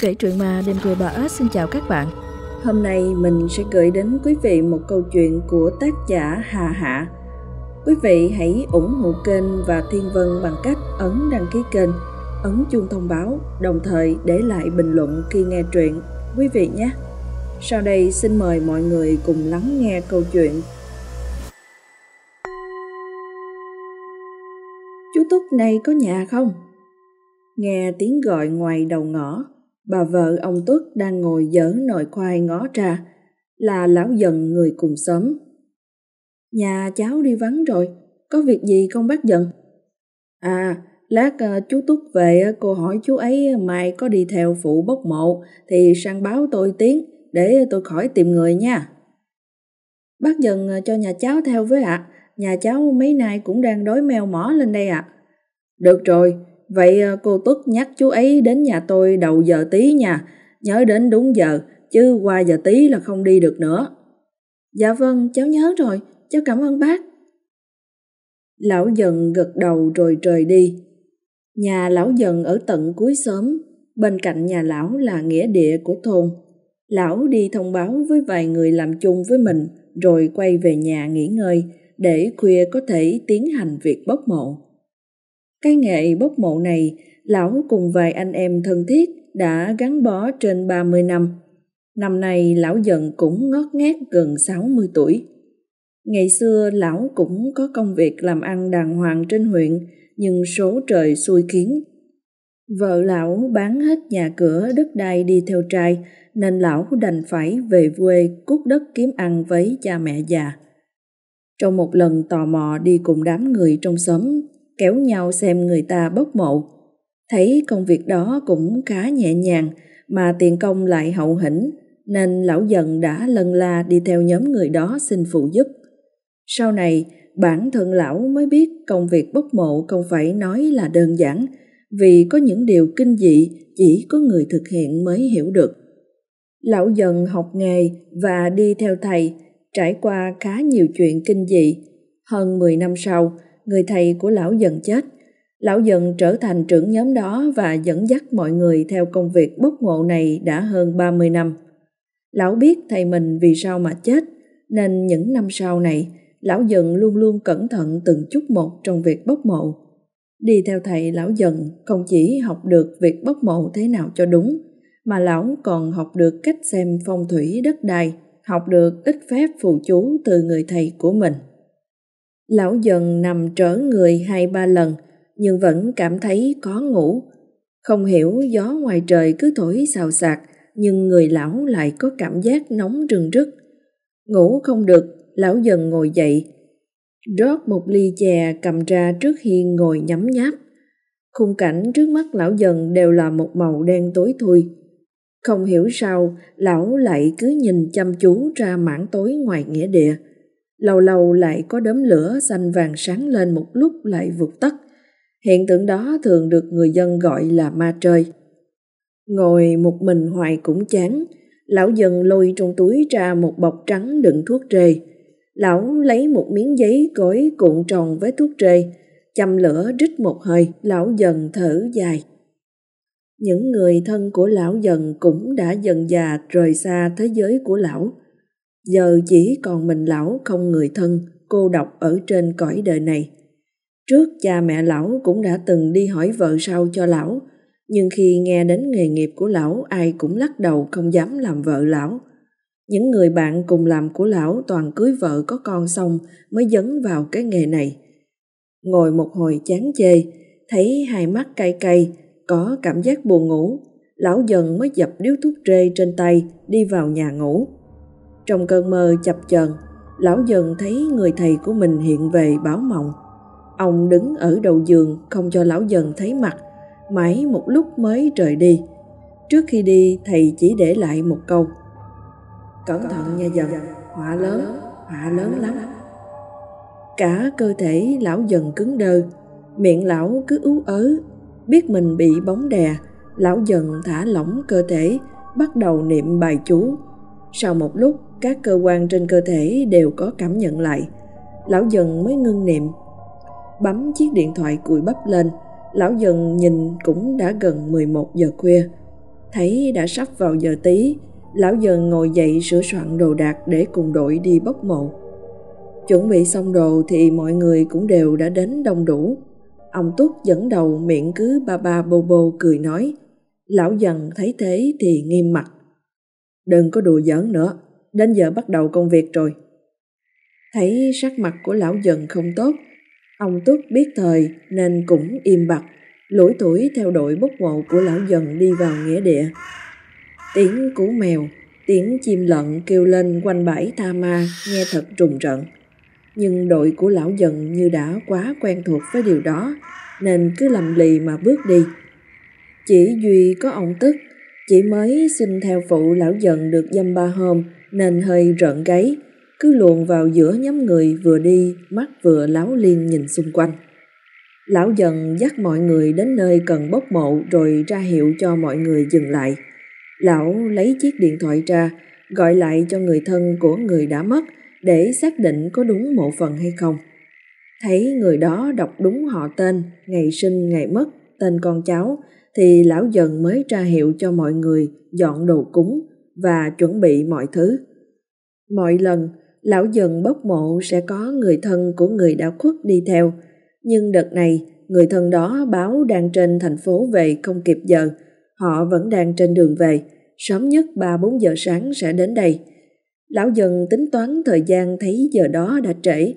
Kể chuyện mà đêm cười bà ếch xin chào các bạn. Hôm nay mình sẽ gửi đến quý vị một câu chuyện của tác giả Hà Hạ. Quý vị hãy ủng hộ kênh và Thiên Vân bằng cách ấn đăng ký kênh, ấn chuông thông báo, đồng thời để lại bình luận khi nghe truyện quý vị nhé. Sau đây xin mời mọi người cùng lắng nghe câu chuyện. Chú Túc này có nhà không? Nghe tiếng gọi ngoài đầu ngõ, bà vợ ông Tuất đang ngồi dở nồi khoai ngó ra, là lão dần người cùng xóm. Nhà cháu đi vắng rồi, có việc gì không bác dần? À, lát ờ, chú Túc về ờ, cô hỏi chú ấy ờ, mai có đi theo phụ bốc mộ thì sang báo tôi tiếng để tôi khỏi tìm người nha. Bác dần cho nhà cháu theo với ạ, à. nhà cháu mấy nay cũng đang đói meo mỏ lên đây ạ. À. Được rồi, Vậy ờ, cô Tuất nhắc chú ấy đến nhà tôi đầu giờ tí nha, nhớ đến đúng giờ, chứ qua giờ tí là không đi được nữa. Dạ vâng, cháu nhớ rồi, cháu cảm ơn bác. Lão dần gật đầu rồi rời đi. Nhà lão dần ở tận cuối xóm, bên cạnh nhà lão là nghĩa địa của thôn. Lão đi thông báo với vài người làm chung với mình rồi quay về nhà nghỉ ngơi để khuya có thể tiến hành việc bốc mộ. Cái nghệ bốc mộ này, lão cùng vài anh em thân thiết đã gắn bó trên 30 năm. Năm nay lão dần cũng ngót nghét gần 60 tuổi. Ngày xưa lão cũng có công việc làm ăn đàng hoàng trên huyện, nhưng số trời xui khiến. Vợ lão bán hết nhà cửa đất đai đi theo trai, nên lão đành phải về quê cút đất kiếm ăn với cha mẹ già. Trong một lần tò mò đi cùng đám người trong xóm kéo nhau xem người ta bốc mộ. Thấy công việc đó cũng khá nhẹ nhàng mà tiền công lại hậu hĩnh nên lão dần đã lần la đi theo nhóm người đó xin phụ giúp. Sau này, bản thân lão mới biết công việc bốc mộ không phải nói là đơn giản vì có những điều kinh dị chỉ có người thực hiện mới hiểu được. Lão dần học nghề và đi theo thầy, trải qua khá nhiều chuyện kinh dị. Hơn 10 năm sau, người thầy của lão dần chết. Lão dần trở thành trưởng nhóm đó và dẫn dắt mọi người theo công việc bốc ngộ này đã hơn 30 năm. Lão biết thầy mình vì sao mà chết, nên những năm sau này, lão dần luôn luôn cẩn thận từng chút một trong việc bốc mộ. Đi theo thầy lão dần không chỉ học được việc bốc mộ thế nào cho đúng, mà lão còn học được cách xem phong thủy đất đai, học được ít phép phù chú từ người thầy của mình. Lão dần nằm trở người hai ba lần, nhưng vẫn cảm thấy có ngủ. Không hiểu gió ngoài trời cứ thổi xào xạc, nhưng người lão lại có cảm giác nóng rừng rức. Ngủ không được, lão dần ngồi dậy, rót một ly chè cầm ra trước hiên ngồi nhắm nháp. Khung cảnh trước mắt lão dần đều là một màu đen tối thui. Không hiểu sao, lão lại cứ nhìn chăm chú ra mảng tối ngoài nghĩa địa lâu lâu lại có đốm lửa xanh vàng sáng lên một lúc lại vụt tắt. Hiện tượng đó thường được người dân gọi là ma trời. Ngồi một mình hoài cũng chán, lão dần lôi trong túi ra một bọc trắng đựng thuốc rê Lão lấy một miếng giấy gói cuộn tròn với thuốc rê châm lửa rít một hơi, lão dần thở dài. Những người thân của lão dần cũng đã dần già rời xa thế giới của lão giờ chỉ còn mình lão không người thân, cô độc ở trên cõi đời này. Trước cha mẹ lão cũng đã từng đi hỏi vợ sau cho lão, nhưng khi nghe đến nghề nghiệp của lão ai cũng lắc đầu không dám làm vợ lão. Những người bạn cùng làm của lão toàn cưới vợ có con xong mới dấn vào cái nghề này. Ngồi một hồi chán chê, thấy hai mắt cay cay, có cảm giác buồn ngủ, lão dần mới dập điếu thuốc rê trên tay đi vào nhà ngủ. Trong cơn mơ chập chờn, lão dần thấy người thầy của mình hiện về báo mộng. Ông đứng ở đầu giường không cho lão dần thấy mặt, mãi một lúc mới rời đi. Trước khi đi, thầy chỉ để lại một câu. Cẩn thận nha dần, họa lớn, họa lớn lắm. Cả cơ thể lão dần cứng đơ, miệng lão cứ ú ớ, biết mình bị bóng đè, lão dần thả lỏng cơ thể, bắt đầu niệm bài chú. Sau một lúc, các cơ quan trên cơ thể đều có cảm nhận lại. Lão dần mới ngưng niệm. Bấm chiếc điện thoại cùi bắp lên, lão dần nhìn cũng đã gần 11 giờ khuya. Thấy đã sắp vào giờ tí, lão dần ngồi dậy sửa soạn đồ đạc để cùng đội đi bốc mộ. Chuẩn bị xong đồ thì mọi người cũng đều đã đến đông đủ. Ông Túc dẫn đầu miệng cứ ba ba bô bô cười nói. Lão dần thấy thế thì nghiêm mặt. Đừng có đùa giỡn nữa, đến giờ bắt đầu công việc rồi. Thấy sắc mặt của lão dần không tốt, ông Túc biết thời nên cũng im bặt, lủi tuổi theo đội bốc mộ của lão dần đi vào nghĩa địa. Tiếng cú mèo, tiếng chim lợn kêu lên quanh bãi tha ma nghe thật trùng trận. Nhưng đội của lão dần như đã quá quen thuộc với điều đó nên cứ lầm lì mà bước đi. Chỉ duy có ông Tức, chỉ mới xin theo phụ lão dần được dăm ba hôm nên hơi rợn gáy, cứ luồn vào giữa nhóm người vừa đi, mắt vừa láo liên nhìn xung quanh. Lão dần dắt mọi người đến nơi cần bốc mộ rồi ra hiệu cho mọi người dừng lại. Lão lấy chiếc điện thoại ra, gọi lại cho người thân của người đã mất để xác định có đúng mộ phần hay không. Thấy người đó đọc đúng họ tên, ngày sinh, ngày mất, tên con cháu, thì lão dần mới ra hiệu cho mọi người dọn đồ cúng và chuẩn bị mọi thứ. Mọi lần, lão dần bốc mộ sẽ có người thân của người đã khuất đi theo, nhưng đợt này người thân đó báo đang trên thành phố về không kịp giờ, họ vẫn đang trên đường về, sớm nhất 3-4 giờ sáng sẽ đến đây. Lão dần tính toán thời gian thấy giờ đó đã trễ.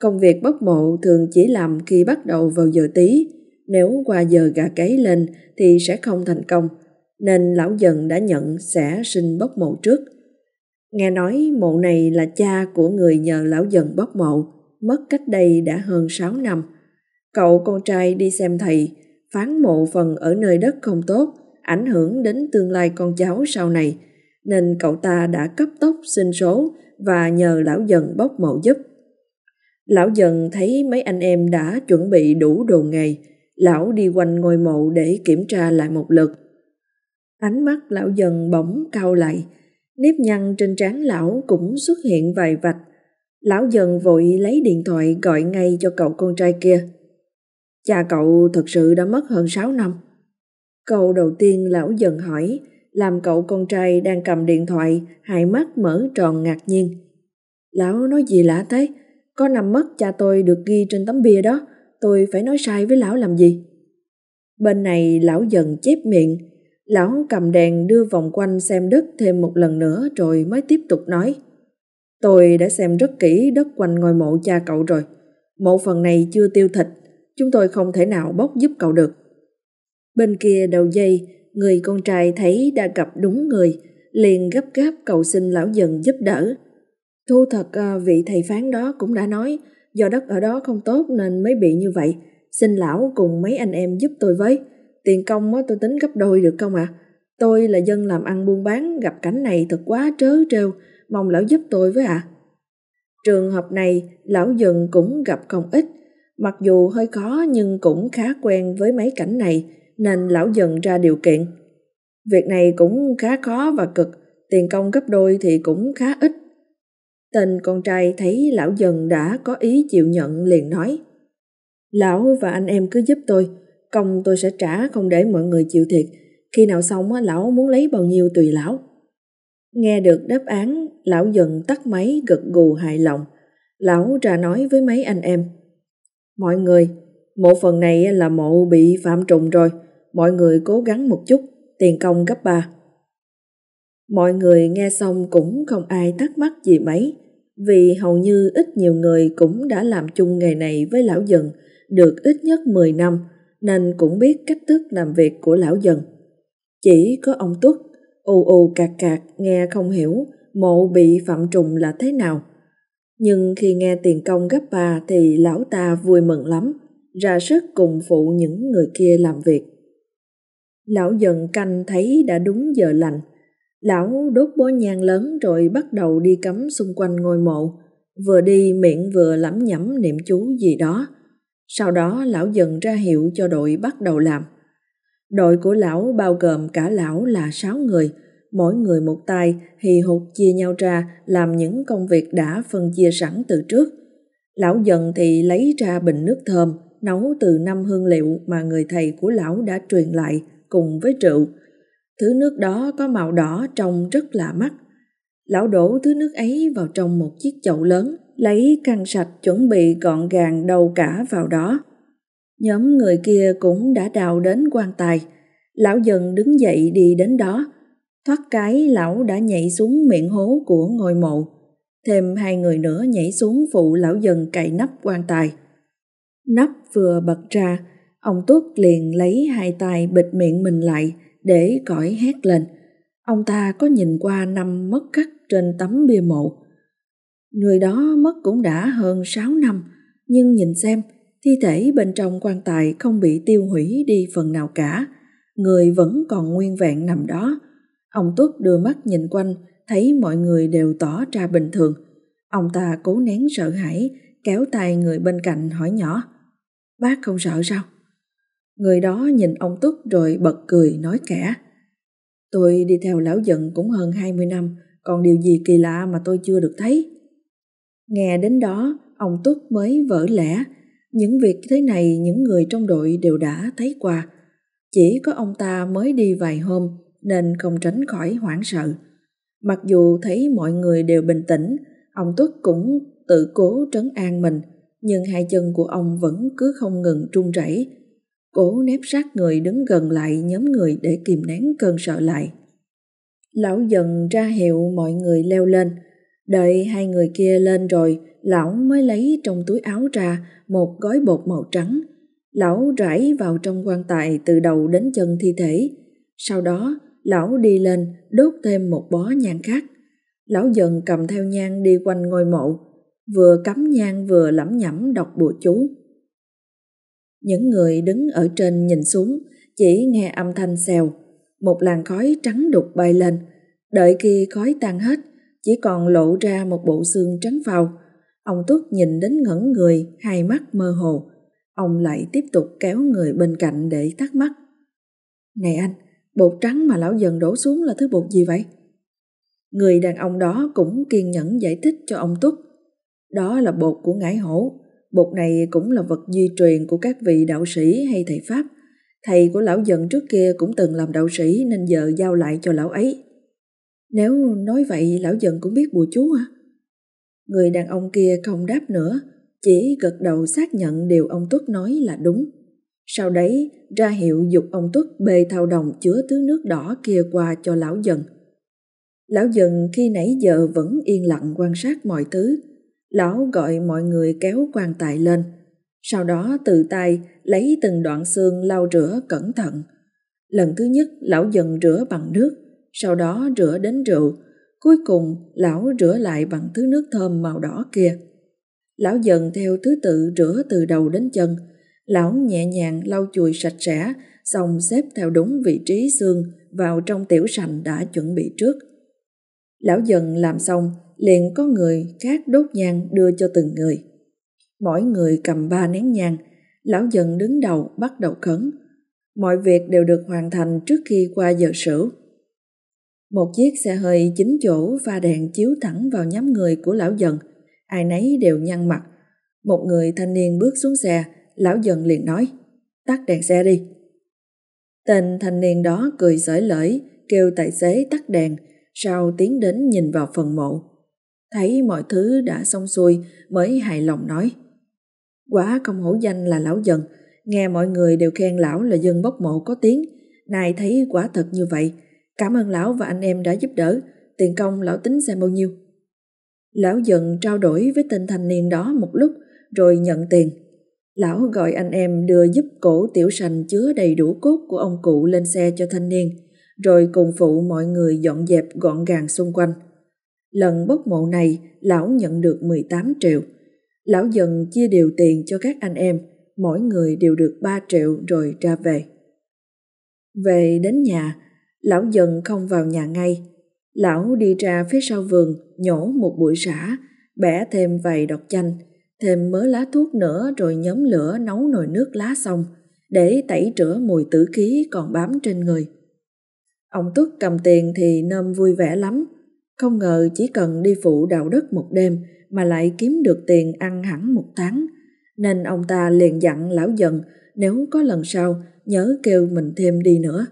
Công việc bốc mộ thường chỉ làm khi bắt đầu vào giờ tí, nếu qua giờ gà cấy lên thì sẽ không thành công, nên lão dần đã nhận sẽ sinh bốc mộ trước. Nghe nói mộ này là cha của người nhờ lão dần bốc mộ, mất cách đây đã hơn 6 năm. Cậu con trai đi xem thầy, phán mộ phần ở nơi đất không tốt, ảnh hưởng đến tương lai con cháu sau này, nên cậu ta đã cấp tốc xin số và nhờ lão dần bốc mộ giúp. Lão dần thấy mấy anh em đã chuẩn bị đủ đồ nghề, lão đi quanh ngôi mộ để kiểm tra lại một lượt. Ánh mắt lão dần bỗng cau lại, nếp nhăn trên trán lão cũng xuất hiện vài vạch. Lão dần vội lấy điện thoại gọi ngay cho cậu con trai kia. Cha cậu thật sự đã mất hơn 6 năm. Câu đầu tiên lão dần hỏi, làm cậu con trai đang cầm điện thoại, hai mắt mở tròn ngạc nhiên. Lão nói gì lạ thế? Có nằm mất cha tôi được ghi trên tấm bia đó, tôi phải nói sai với lão làm gì? Bên này lão dần chép miệng, lão cầm đèn đưa vòng quanh xem đất thêm một lần nữa rồi mới tiếp tục nói. Tôi đã xem rất kỹ đất quanh ngôi mộ cha cậu rồi. Mộ phần này chưa tiêu thịt, chúng tôi không thể nào bốc giúp cậu được. Bên kia đầu dây, người con trai thấy đã gặp đúng người, liền gấp gáp cầu xin lão dần giúp đỡ. Thu thật à, vị thầy phán đó cũng đã nói, do đất ở đó không tốt nên mới bị như vậy. Xin lão cùng mấy anh em giúp tôi với. Tiền công á tôi tính gấp đôi được không ạ? À? Tôi là dân làm ăn buôn bán, gặp cảnh này thật quá trớ trêu, mong lão giúp tôi với ạ. À. Trường hợp này, lão dần cũng gặp không ít, mặc dù hơi khó nhưng cũng khá quen với mấy cảnh này, nên lão dần ra điều kiện. Việc này cũng khá khó và cực, tiền công gấp đôi thì cũng khá ít. Tên con trai thấy lão dần đã có ý chịu nhận liền nói. Lão và anh em cứ giúp tôi, công tôi sẽ trả không để mọi người chịu thiệt. Khi nào xong lão muốn lấy bao nhiêu tùy lão. Nghe được đáp án, lão dần tắt máy gật gù hài lòng. Lão ra nói với mấy anh em. Mọi người, mộ phần này là mộ bị phạm trùng rồi, mọi người cố gắng một chút, tiền công gấp ba. Mọi người nghe xong cũng không ai thắc mắc gì mấy, vì hầu như ít nhiều người cũng đã làm chung nghề này với lão dần được ít nhất 10 năm nên cũng biết cách thức làm việc của lão dần. Chỉ có ông Tuất ù ù cạc cạc nghe không hiểu mộ bị phạm trùng là thế nào. Nhưng khi nghe tiền công gấp ba thì lão ta vui mừng lắm, ra sức cùng phụ những người kia làm việc. Lão dần canh thấy đã đúng giờ lành. Lão đốt bó nhang lớn rồi bắt đầu đi cắm xung quanh ngôi mộ. Vừa đi miệng vừa lẩm nhẩm niệm chú gì đó. Sau đó lão dần ra hiệu cho đội bắt đầu làm. Đội của lão bao gồm cả lão là sáu người, mỗi người một tay hì hục chia nhau ra làm những công việc đã phân chia sẵn từ trước. Lão dần thì lấy ra bình nước thơm, nấu từ năm hương liệu mà người thầy của lão đã truyền lại cùng với rượu. Thứ nước đó có màu đỏ trông rất lạ mắt. Lão đổ thứ nước ấy vào trong một chiếc chậu lớn, lấy khăn sạch chuẩn bị gọn gàng đầu cả vào đó. Nhóm người kia cũng đã đào đến quan tài. Lão dần đứng dậy đi đến đó. Thoát cái lão đã nhảy xuống miệng hố của ngôi mộ. Thêm hai người nữa nhảy xuống phụ lão dần cậy nắp quan tài. Nắp vừa bật ra, ông Tuất liền lấy hai tay bịt miệng mình lại để cõi hét lên. Ông ta có nhìn qua năm mất cắt trên tấm bia mộ. Người đó mất cũng đã hơn 6 năm, nhưng nhìn xem, thi thể bên trong quan tài không bị tiêu hủy đi phần nào cả. Người vẫn còn nguyên vẹn nằm đó. Ông Tuất đưa mắt nhìn quanh, thấy mọi người đều tỏ ra bình thường. Ông ta cố nén sợ hãi, kéo tay người bên cạnh hỏi nhỏ. Bác không sợ sao? Người đó nhìn ông Tuất rồi bật cười nói kẻ. Tôi đi theo lão giận cũng hơn 20 năm, còn điều gì kỳ lạ mà tôi chưa được thấy. Nghe đến đó, ông Túc mới vỡ lẽ. Những việc thế này những người trong đội đều đã thấy qua. Chỉ có ông ta mới đi vài hôm nên không tránh khỏi hoảng sợ. Mặc dù thấy mọi người đều bình tĩnh, ông Tuất cũng tự cố trấn an mình, nhưng hai chân của ông vẫn cứ không ngừng run rẩy cố nép sát người đứng gần lại nhóm người để kìm nén cơn sợ lại. Lão dần ra hiệu mọi người leo lên, đợi hai người kia lên rồi, lão mới lấy trong túi áo ra một gói bột màu trắng. Lão rải vào trong quan tài từ đầu đến chân thi thể. Sau đó, lão đi lên đốt thêm một bó nhang khác. Lão dần cầm theo nhang đi quanh ngôi mộ, vừa cắm nhang vừa lẩm nhẩm đọc bùa chú. Những người đứng ở trên nhìn xuống chỉ nghe âm thanh xèo, một làn khói trắng đục bay lên. Đợi khi khói tan hết, chỉ còn lộ ra một bộ xương trắng phau Ông Tuất nhìn đến ngẩn người, hai mắt mơ hồ. Ông lại tiếp tục kéo người bên cạnh để thắc mắc. Này anh, bột trắng mà lão dần đổ xuống là thứ bột gì vậy? Người đàn ông đó cũng kiên nhẫn giải thích cho ông Tuất. Đó là bột của ngải hổ, Bột này cũng là vật di truyền của các vị đạo sĩ hay thầy Pháp. Thầy của lão dần trước kia cũng từng làm đạo sĩ nên giờ giao lại cho lão ấy. Nếu nói vậy lão dần cũng biết bùa chú hả? Người đàn ông kia không đáp nữa, chỉ gật đầu xác nhận điều ông Tuất nói là đúng. Sau đấy ra hiệu dục ông Tuất bê thao đồng chứa thứ nước đỏ kia qua cho lão dần. Lão dần khi nãy giờ vẫn yên lặng quan sát mọi thứ, Lão gọi mọi người kéo quan tài lên, sau đó tự tay lấy từng đoạn xương lau rửa cẩn thận. Lần thứ nhất lão dần rửa bằng nước, sau đó rửa đến rượu, cuối cùng lão rửa lại bằng thứ nước thơm màu đỏ kia. Lão dần theo thứ tự rửa từ đầu đến chân, lão nhẹ nhàng lau chùi sạch sẽ, xong xếp theo đúng vị trí xương vào trong tiểu sành đã chuẩn bị trước. Lão dần làm xong liền có người khác đốt nhang đưa cho từng người. Mỗi người cầm ba nén nhang, lão dần đứng đầu bắt đầu khấn. Mọi việc đều được hoàn thành trước khi qua giờ sửu. Một chiếc xe hơi chín chỗ pha đèn chiếu thẳng vào nhóm người của lão dần, ai nấy đều nhăn mặt. Một người thanh niên bước xuống xe, lão dần liền nói, tắt đèn xe đi. Tên thanh niên đó cười sởi lởi, kêu tài xế tắt đèn, sau tiến đến nhìn vào phần mộ. Thấy mọi thứ đã xong xuôi mới hài lòng nói. Quá không hổ danh là lão dần, nghe mọi người đều khen lão là dân bốc mộ có tiếng. nay thấy quả thật như vậy, cảm ơn lão và anh em đã giúp đỡ, tiền công lão tính xem bao nhiêu. Lão dần trao đổi với tên thanh niên đó một lúc rồi nhận tiền. Lão gọi anh em đưa giúp cổ tiểu sành chứa đầy đủ cốt của ông cụ lên xe cho thanh niên, rồi cùng phụ mọi người dọn dẹp gọn gàng xung quanh. Lần bốc mộ này, lão nhận được 18 triệu. Lão dần chia đều tiền cho các anh em, mỗi người đều được 3 triệu rồi ra về. Về đến nhà, lão dần không vào nhà ngay. Lão đi ra phía sau vườn, nhổ một bụi rã, bẻ thêm vài đọt chanh, thêm mớ lá thuốc nữa rồi nhóm lửa nấu nồi nước lá xong, để tẩy rửa mùi tử khí còn bám trên người. Ông Tuất cầm tiền thì nơm vui vẻ lắm, không ngờ chỉ cần đi phụ đào đất một đêm mà lại kiếm được tiền ăn hẳn một tháng, nên ông ta liền dặn lão dần nếu có lần sau nhớ kêu mình thêm đi nữa.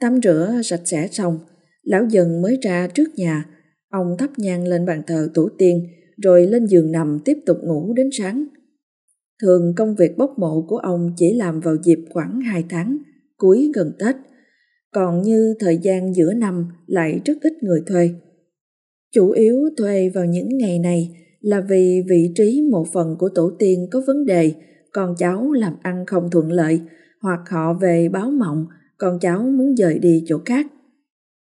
Tắm rửa sạch sẽ xong, lão dần mới ra trước nhà, ông thắp nhang lên bàn thờ tổ tiên rồi lên giường nằm tiếp tục ngủ đến sáng. Thường công việc bốc mộ của ông chỉ làm vào dịp khoảng 2 tháng, cuối gần Tết, còn như thời gian giữa năm lại rất ít người thuê. Chủ yếu thuê vào những ngày này là vì vị trí một phần của tổ tiên có vấn đề, con cháu làm ăn không thuận lợi, hoặc họ về báo mộng, con cháu muốn dời đi chỗ khác.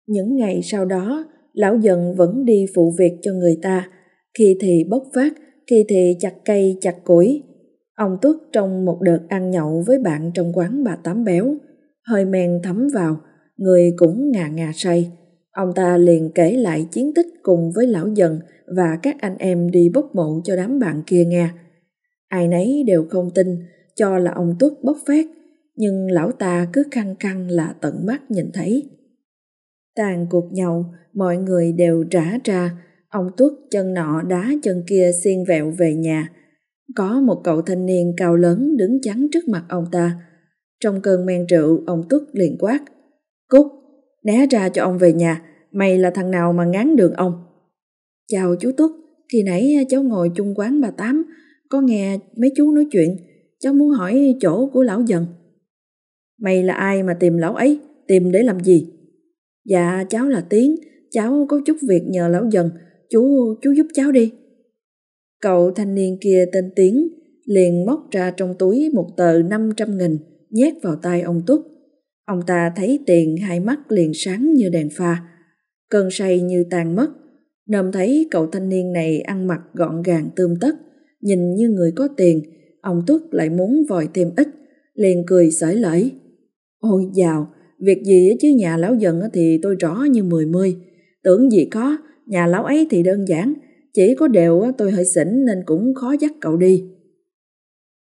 Những ngày sau đó, lão dần vẫn đi phụ việc cho người ta, khi thì bốc phát, khi thì chặt cây chặt củi. Ông Tuất trong một đợt ăn nhậu với bạn trong quán bà Tám Béo, hơi men thấm vào, người cũng ngà ngà say. Ông ta liền kể lại chiến tích cùng với lão dần và các anh em đi bốc mộ cho đám bạn kia nghe. Ai nấy đều không tin, cho là ông Tuất bốc phát, nhưng lão ta cứ căng căng là tận mắt nhìn thấy. Tàn cuộc nhậu, mọi người đều trả ra, ông Tuất chân nọ đá chân kia xiên vẹo về nhà. Có một cậu thanh niên cao lớn đứng chắn trước mặt ông ta. Trong cơn men rượu, ông Tuất liền quát. Cút, né ra cho ông về nhà, mày là thằng nào mà ngán đường ông? Chào chú Tuất, khi nãy cháu ngồi chung quán bà Tám, có nghe mấy chú nói chuyện, cháu muốn hỏi chỗ của lão dần. Mày là ai mà tìm lão ấy, tìm để làm gì? Dạ cháu là Tiến, cháu có chút việc nhờ lão dần, chú chú giúp cháu đi. Cậu thanh niên kia tên Tiến liền móc ra trong túi một tờ 500 nghìn nhét vào tay ông Túc. Ông ta thấy tiền hai mắt liền sáng như đèn pha, cơn say như tan mất. Nôm thấy cậu thanh niên này ăn mặc gọn gàng tươm tất, nhìn như người có tiền, ông Tuất lại muốn vòi thêm ít, liền cười sởi lởi. Ôi dào, việc gì chứ nhà lão dần thì tôi rõ như mười mươi, tưởng gì có, nhà lão ấy thì đơn giản, chỉ có đều tôi hơi xỉn nên cũng khó dắt cậu đi.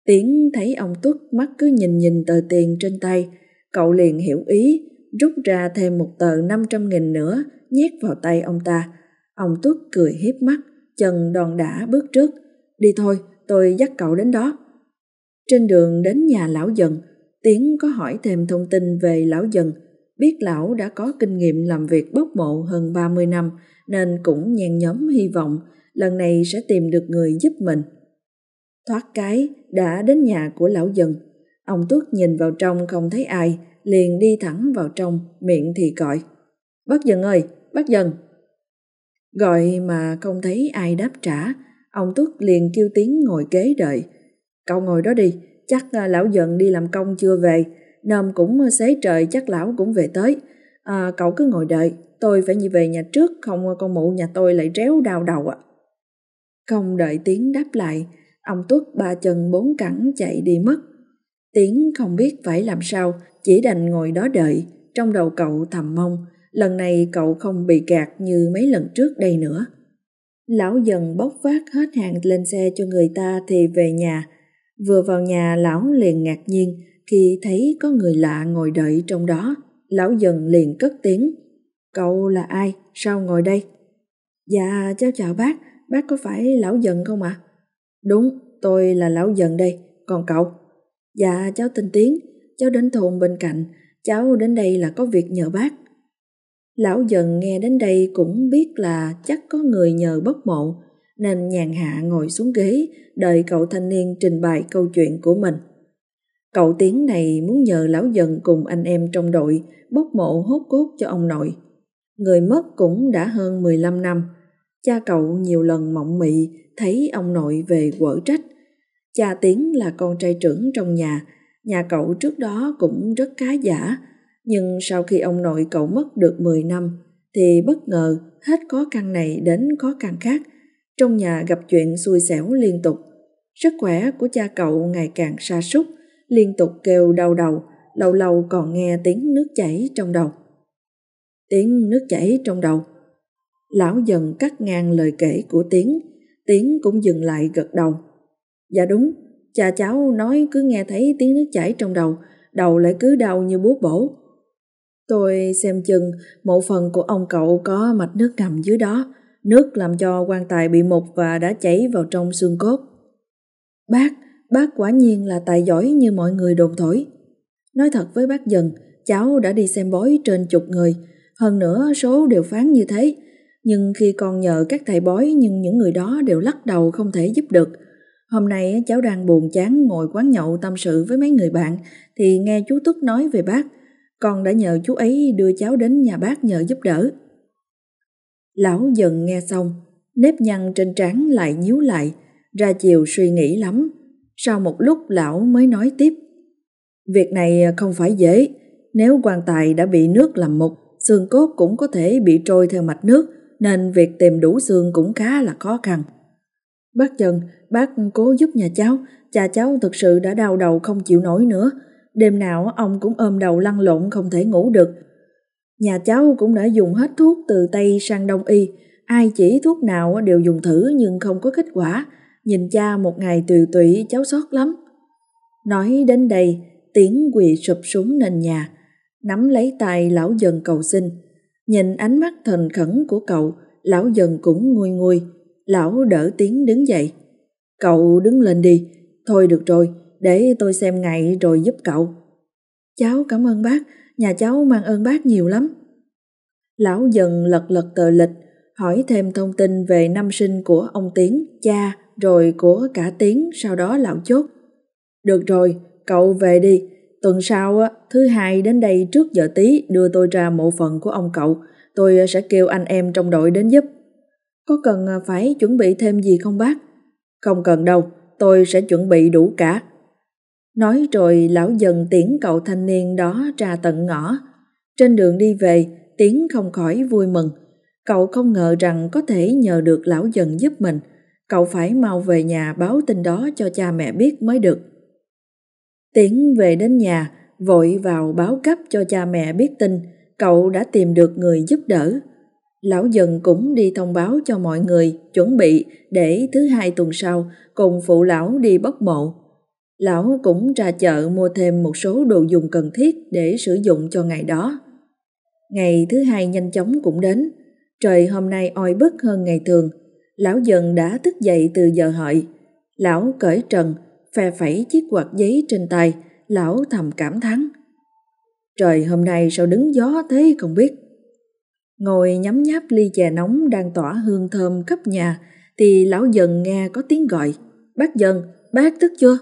Tiến thấy ông Tuất mắt cứ nhìn nhìn tờ tiền trên tay, cậu liền hiểu ý, rút ra thêm một tờ 500 nghìn nữa, nhét vào tay ông ta. Ông Tuất cười hiếp mắt, chân đòn đã bước trước. Đi thôi, tôi dắt cậu đến đó. Trên đường đến nhà lão dần, Tiến có hỏi thêm thông tin về lão dần, biết lão đã có kinh nghiệm làm việc bốc mộ hơn 30 năm nên cũng nhen nhóm hy vọng lần này sẽ tìm được người giúp mình. Thoát cái đã đến nhà của lão dần, ông Tuất nhìn vào trong không thấy ai, liền đi thẳng vào trong, miệng thì gọi. Bác dần ơi, bác dần. Gọi mà không thấy ai đáp trả, ông Tuất liền kêu tiếng ngồi kế đợi. Cậu ngồi đó đi, chắc à, lão dần đi làm công chưa về, nôm cũng à, xế trời chắc lão cũng về tới. À, cậu cứ ngồi đợi, tôi phải đi về nhà trước, không à, con mụ nhà tôi lại réo đau đầu ạ. Không đợi tiếng đáp lại, ông Tuất ba chân bốn cẳng chạy đi mất. Tiến không biết phải làm sao, chỉ đành ngồi đó đợi, trong đầu cậu thầm mong, lần này cậu không bị gạt như mấy lần trước đây nữa. Lão dần bốc vác hết hàng lên xe cho người ta thì về nhà. Vừa vào nhà lão liền ngạc nhiên khi thấy có người lạ ngồi đợi trong đó. Lão dần liền cất tiếng. Cậu là ai? Sao ngồi đây? Dạ, cháu chào bác. Bác có phải lão dần không ạ? À? Đúng, tôi là lão dần đây. Còn cậu? Dạ, cháu tên Tiến. Cháu đến thôn bên cạnh. Cháu đến đây là có việc nhờ bác. Lão dần nghe đến đây cũng biết là chắc có người nhờ bốc mộ, nên nhàn hạ ngồi xuống ghế đợi cậu thanh niên trình bày câu chuyện của mình. Cậu Tiến này muốn nhờ lão dần cùng anh em trong đội bốc mộ hốt cốt cho ông nội. Người mất cũng đã hơn 15 năm. Cha cậu nhiều lần mộng mị thấy ông nội về quở trách. Cha Tiến là con trai trưởng trong nhà, nhà cậu trước đó cũng rất khá giả, nhưng sau khi ông nội cậu mất được 10 năm thì bất ngờ hết khó khăn này đến khó khăn khác. Trong nhà gặp chuyện xui xẻo liên tục. Sức khỏe của cha cậu ngày càng sa sút liên tục kêu đau đầu, lâu lâu còn nghe tiếng nước chảy trong đầu. Tiếng nước chảy trong đầu. Lão dần cắt ngang lời kể của Tiến, Tiến cũng dừng lại gật đầu. Dạ đúng, cha cháu nói cứ nghe thấy tiếng nước chảy trong đầu, đầu lại cứ đau như búa bổ. Tôi xem chừng một phần của ông cậu có mạch nước ngầm dưới đó, nước làm cho quan tài bị mục và đã chảy vào trong xương cốt. Bác, bác quả nhiên là tài giỏi như mọi người đồn thổi. Nói thật với bác dần, cháu đã đi xem bói trên chục người, hơn nữa số đều phán như thế. Nhưng khi con nhờ các thầy bói nhưng những người đó đều lắc đầu không thể giúp được. Hôm nay cháu đang buồn chán ngồi quán nhậu tâm sự với mấy người bạn thì nghe chú Túc nói về bác. Con đã nhờ chú ấy đưa cháu đến nhà bác nhờ giúp đỡ. Lão dần nghe xong, nếp nhăn trên trán lại nhíu lại, ra chiều suy nghĩ lắm. Sau một lúc lão mới nói tiếp. Việc này không phải dễ, nếu quan tài đã bị nước làm mục, xương cốt cũng có thể bị trôi theo mạch nước, nên việc tìm đủ xương cũng khá là khó khăn. Bác Trần, bác cố giúp nhà cháu, cha cháu thực sự đã đau đầu không chịu nổi nữa. Đêm nào ông cũng ôm đầu lăn lộn không thể ngủ được. Nhà cháu cũng đã dùng hết thuốc từ Tây sang Đông Y, ai chỉ thuốc nào đều dùng thử nhưng không có kết quả. Nhìn cha một ngày tùy tụy cháu xót lắm. Nói đến đây, tiếng quỳ sụp xuống nền nhà, nắm lấy tay lão dần cầu xin. Nhìn ánh mắt thần khẩn của cậu, lão dần cũng nguôi nguôi, lão đỡ tiếng đứng dậy. Cậu đứng lên đi, thôi được rồi, để tôi xem ngày rồi giúp cậu. Cháu cảm ơn bác, nhà cháu mang ơn bác nhiều lắm. Lão dần lật lật tờ lịch, hỏi thêm thông tin về năm sinh của ông Tiến, cha, rồi của cả Tiến, sau đó lão chốt. Được rồi, cậu về đi, tuần sau á, thứ hai đến đây trước giờ tí đưa tôi ra mộ phần của ông cậu, tôi sẽ kêu anh em trong đội đến giúp. Có cần phải chuẩn bị thêm gì không bác? Không cần đâu, tôi sẽ chuẩn bị đủ cả. Nói rồi lão dần tiễn cậu thanh niên đó ra tận ngõ. Trên đường đi về, Tiến không khỏi vui mừng. Cậu không ngờ rằng có thể nhờ được lão dần giúp mình. Cậu phải mau về nhà báo tin đó cho cha mẹ biết mới được. Tiến về đến nhà, vội vào báo cấp cho cha mẹ biết tin, cậu đã tìm được người giúp đỡ. Lão dần cũng đi thông báo cho mọi người chuẩn bị để thứ hai tuần sau cùng phụ lão đi bốc mộ. Lão cũng ra chợ mua thêm một số đồ dùng cần thiết để sử dụng cho ngày đó. Ngày thứ hai nhanh chóng cũng đến. Trời hôm nay oi bức hơn ngày thường. Lão dần đã thức dậy từ giờ hợi. Lão cởi trần, phe phẩy chiếc quạt giấy trên tay, lão thầm cảm thán. Trời hôm nay sao đứng gió thế không biết. Ngồi nhắm nháp ly chè nóng đang tỏa hương thơm khắp nhà, thì lão dần nghe có tiếng gọi. Bác dần, bác thức chưa?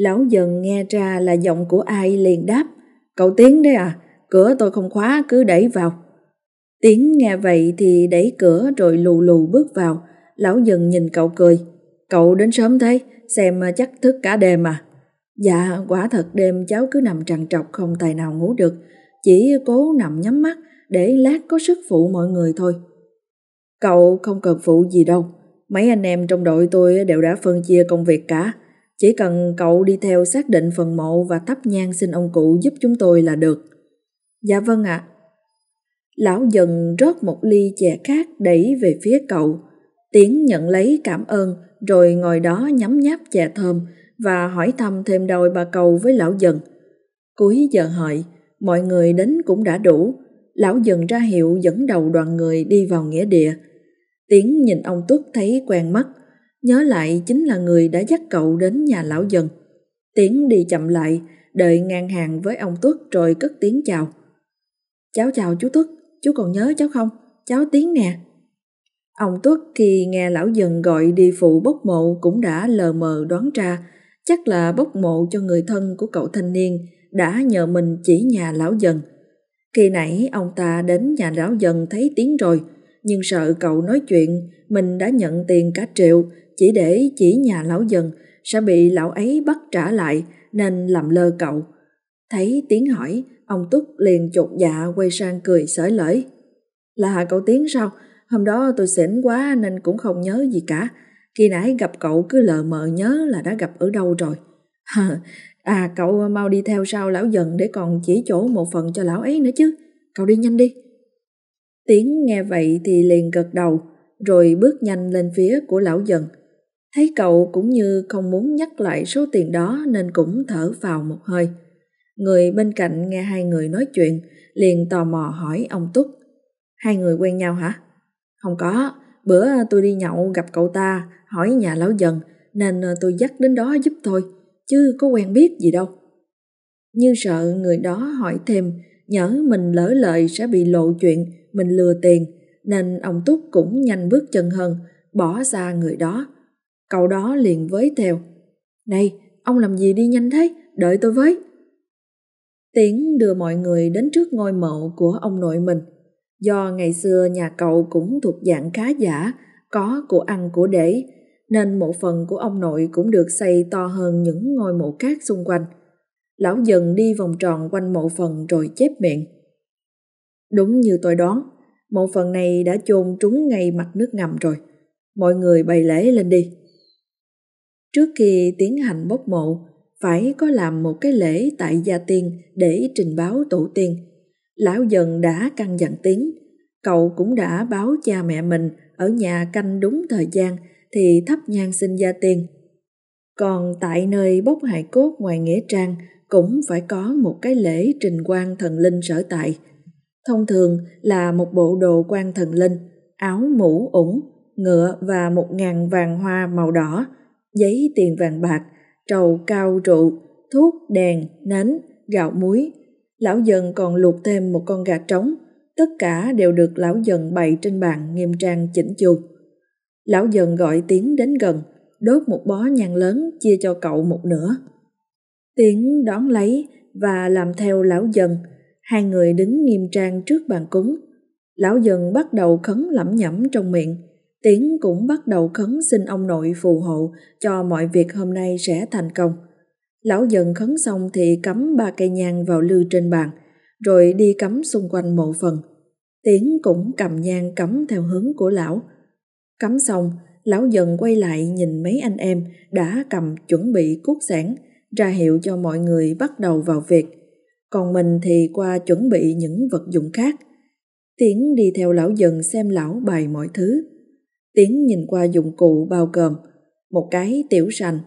Lão dần nghe ra là giọng của ai liền đáp. Cậu Tiến đấy à, cửa tôi không khóa cứ đẩy vào. Tiến nghe vậy thì đẩy cửa rồi lù lù bước vào. Lão dần nhìn cậu cười. Cậu đến sớm thế, xem chắc thức cả đêm à. Dạ, quả thật đêm cháu cứ nằm trằn trọc không tài nào ngủ được. Chỉ cố nằm nhắm mắt để lát có sức phụ mọi người thôi. Cậu không cần phụ gì đâu. Mấy anh em trong đội tôi đều đã phân chia công việc cả. Chỉ cần cậu đi theo xác định phần mộ và thắp nhang xin ông cụ giúp chúng tôi là được. Dạ vâng ạ. Lão dần rót một ly chè khác đẩy về phía cậu. Tiến nhận lấy cảm ơn rồi ngồi đó nhắm nháp chè thơm và hỏi thăm thêm đôi bà cầu với lão dần. Cuối giờ hợi, mọi người đến cũng đã đủ. Lão dần ra hiệu dẫn đầu đoàn người đi vào nghĩa địa. Tiến nhìn ông Tuất thấy quen mắt, nhớ lại chính là người đã dắt cậu đến nhà lão dần. Tiến đi chậm lại, đợi ngang hàng với ông Tuất rồi cất tiếng chào. Cháu chào chú Tuất, chú còn nhớ cháu không? Cháu Tiến nè. Ông Tuất khi nghe lão dần gọi đi phụ bốc mộ cũng đã lờ mờ đoán ra chắc là bốc mộ cho người thân của cậu thanh niên đã nhờ mình chỉ nhà lão dần. Khi nãy ông ta đến nhà lão dần thấy tiến rồi, nhưng sợ cậu nói chuyện mình đã nhận tiền cả triệu chỉ để chỉ nhà lão dần sẽ bị lão ấy bắt trả lại nên làm lơ cậu. Thấy tiếng hỏi, ông Túc liền chột dạ quay sang cười sởi lởi. Là cậu Tiến sao? Hôm đó tôi xỉn quá nên cũng không nhớ gì cả. Khi nãy gặp cậu cứ lờ mờ nhớ là đã gặp ở đâu rồi. à cậu mau đi theo sau lão dần để còn chỉ chỗ một phần cho lão ấy nữa chứ. Cậu đi nhanh đi. Tiến nghe vậy thì liền gật đầu, rồi bước nhanh lên phía của lão dần. Thấy cậu cũng như không muốn nhắc lại số tiền đó nên cũng thở vào một hơi. Người bên cạnh nghe hai người nói chuyện, liền tò mò hỏi ông Túc. Hai người quen nhau hả? Không có, bữa tôi đi nhậu gặp cậu ta, hỏi nhà lão dần, nên tôi dắt đến đó giúp thôi, chứ có quen biết gì đâu. Như sợ người đó hỏi thêm, nhớ mình lỡ lời sẽ bị lộ chuyện, mình lừa tiền, nên ông Túc cũng nhanh bước chân hơn, bỏ xa người đó. Cậu đó liền với theo. Này, ông làm gì đi nhanh thế, đợi tôi với. Tiến đưa mọi người đến trước ngôi mộ của ông nội mình. Do ngày xưa nhà cậu cũng thuộc dạng khá giả, có của ăn của để, nên mộ phần của ông nội cũng được xây to hơn những ngôi mộ khác xung quanh. Lão dần đi vòng tròn quanh mộ phần rồi chép miệng. Đúng như tôi đoán, mộ phần này đã chôn trúng ngay mặt nước ngầm rồi. Mọi người bày lễ lên đi. Trước khi tiến hành bốc mộ, phải có làm một cái lễ tại gia tiên để trình báo tổ tiên. Lão dần đã căn dặn tiếng, cậu cũng đã báo cha mẹ mình ở nhà canh đúng thời gian thì thắp nhang xin gia tiên. Còn tại nơi bốc hài cốt ngoài nghĩa trang cũng phải có một cái lễ trình quan thần linh sở tại. Thông thường là một bộ đồ quan thần linh, áo mũ ủng, ngựa và một ngàn vàng hoa màu đỏ, giấy tiền vàng bạc, trầu cao rượu, thuốc, đèn, nến, gạo muối. Lão dần còn luộc thêm một con gà trống, tất cả đều được lão dần bày trên bàn nghiêm trang chỉnh chu. Lão dần gọi tiếng đến gần, đốt một bó nhang lớn chia cho cậu một nửa. Tiến đón lấy và làm theo lão dần, hai người đứng nghiêm trang trước bàn cúng. Lão dần bắt đầu khấn lẩm nhẩm trong miệng, Tiến cũng bắt đầu khấn xin ông nội phù hộ cho mọi việc hôm nay sẽ thành công. Lão dần khấn xong thì cắm ba cây nhang vào lư trên bàn, rồi đi cắm xung quanh mộ phần. Tiến cũng cầm nhang cắm theo hướng của lão. Cắm xong, lão dần quay lại nhìn mấy anh em đã cầm chuẩn bị cuốc sẵn, ra hiệu cho mọi người bắt đầu vào việc. Còn mình thì qua chuẩn bị những vật dụng khác. Tiến đi theo lão dần xem lão bày mọi thứ. Tiến nhìn qua dụng cụ bao gồm một cái tiểu sành,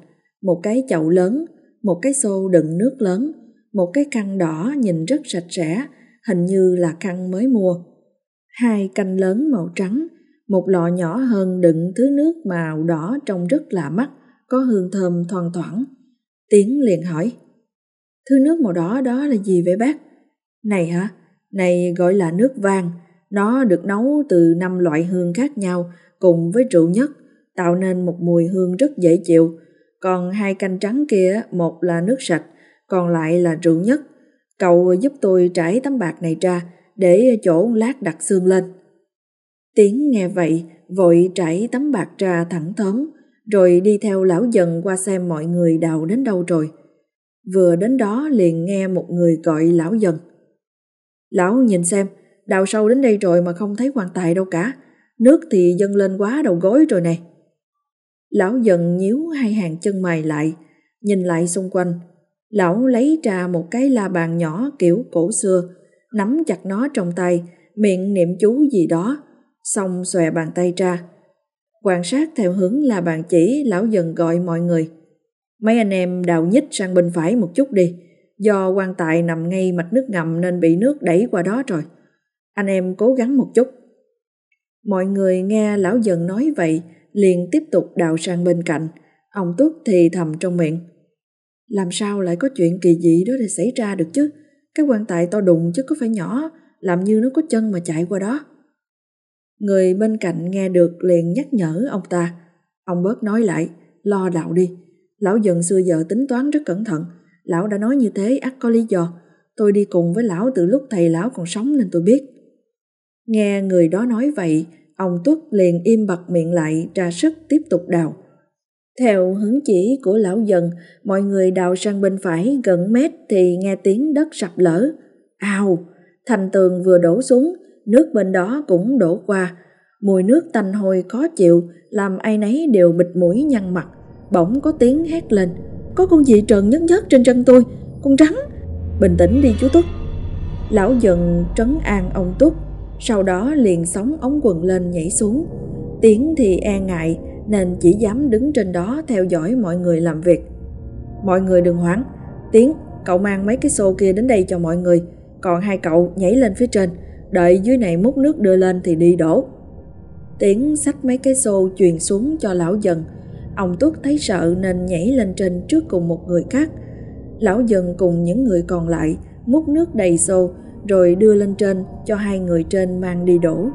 một cái chậu lớn, một cái xô đựng nước lớn, một cái khăn đỏ nhìn rất sạch sẽ, hình như là khăn mới mua. Hai canh lớn màu trắng, một lọ nhỏ hơn đựng thứ nước màu đỏ trông rất lạ mắt, có hương thơm thoang thoảng. Tiến liền hỏi, thứ nước màu đỏ đó là gì vậy bác? Này hả? Này gọi là nước vàng. nó được nấu từ năm loại hương khác nhau cùng với rượu nhất, tạo nên một mùi hương rất dễ chịu. Còn hai canh trắng kia, một là nước sạch, còn lại là rượu nhất. Cậu giúp tôi trải tấm bạc này ra, để chỗ lát đặt xương lên. tiếng nghe vậy, vội trải tấm bạc ra thẳng thớm, rồi đi theo lão dần qua xem mọi người đào đến đâu rồi. Vừa đến đó liền nghe một người gọi lão dần. Lão nhìn xem, đào sâu đến đây rồi mà không thấy quan tài đâu cả, nước thì dâng lên quá đầu gối rồi này. Lão dần nhíu hai hàng chân mày lại, nhìn lại xung quanh. Lão lấy ra một cái la bàn nhỏ kiểu cổ xưa, nắm chặt nó trong tay, miệng niệm chú gì đó, xong xòe bàn tay ra. Quan sát theo hướng là bàn chỉ, lão dần gọi mọi người. Mấy anh em đào nhích sang bên phải một chút đi, do quan tài nằm ngay mạch nước ngầm nên bị nước đẩy qua đó rồi. Anh em cố gắng một chút. Mọi người nghe lão dần nói vậy, liền tiếp tục đào sang bên cạnh. Ông Túc thì thầm trong miệng. Làm sao lại có chuyện kỳ dị đó để xảy ra được chứ? Cái quan tài to đùng chứ có phải nhỏ, làm như nó có chân mà chạy qua đó. Người bên cạnh nghe được liền nhắc nhở ông ta. Ông bớt nói lại, lo đạo đi. Lão dần xưa giờ tính toán rất cẩn thận. Lão đã nói như thế ắt có lý do. Tôi đi cùng với lão từ lúc thầy lão còn sống nên tôi biết. Nghe người đó nói vậy, ông Tuất liền im bặt miệng lại ra sức tiếp tục đào. Theo hướng chỉ của lão dần, mọi người đào sang bên phải gần mét thì nghe tiếng đất sập lở. Ào, thành tường vừa đổ xuống, nước bên đó cũng đổ qua. Mùi nước tanh hôi khó chịu, làm ai nấy đều bịt mũi nhăn mặt. Bỗng có tiếng hét lên. Có con gì trần nhất nhất trên chân tôi, con rắn. Bình tĩnh đi chú Tuất. Lão dần trấn an ông Tuất, sau đó liền sóng ống quần lên nhảy xuống. Tiến thì e ngại, nên chỉ dám đứng trên đó theo dõi mọi người làm việc. Mọi người đừng hoảng, Tiến, cậu mang mấy cái xô kia đến đây cho mọi người, còn hai cậu nhảy lên phía trên, đợi dưới này múc nước đưa lên thì đi đổ. Tiến xách mấy cái xô truyền xuống cho lão dần, ông Tuất thấy sợ nên nhảy lên trên trước cùng một người khác. Lão dần cùng những người còn lại múc nước đầy xô rồi đưa lên trên cho hai người trên mang đi đổ.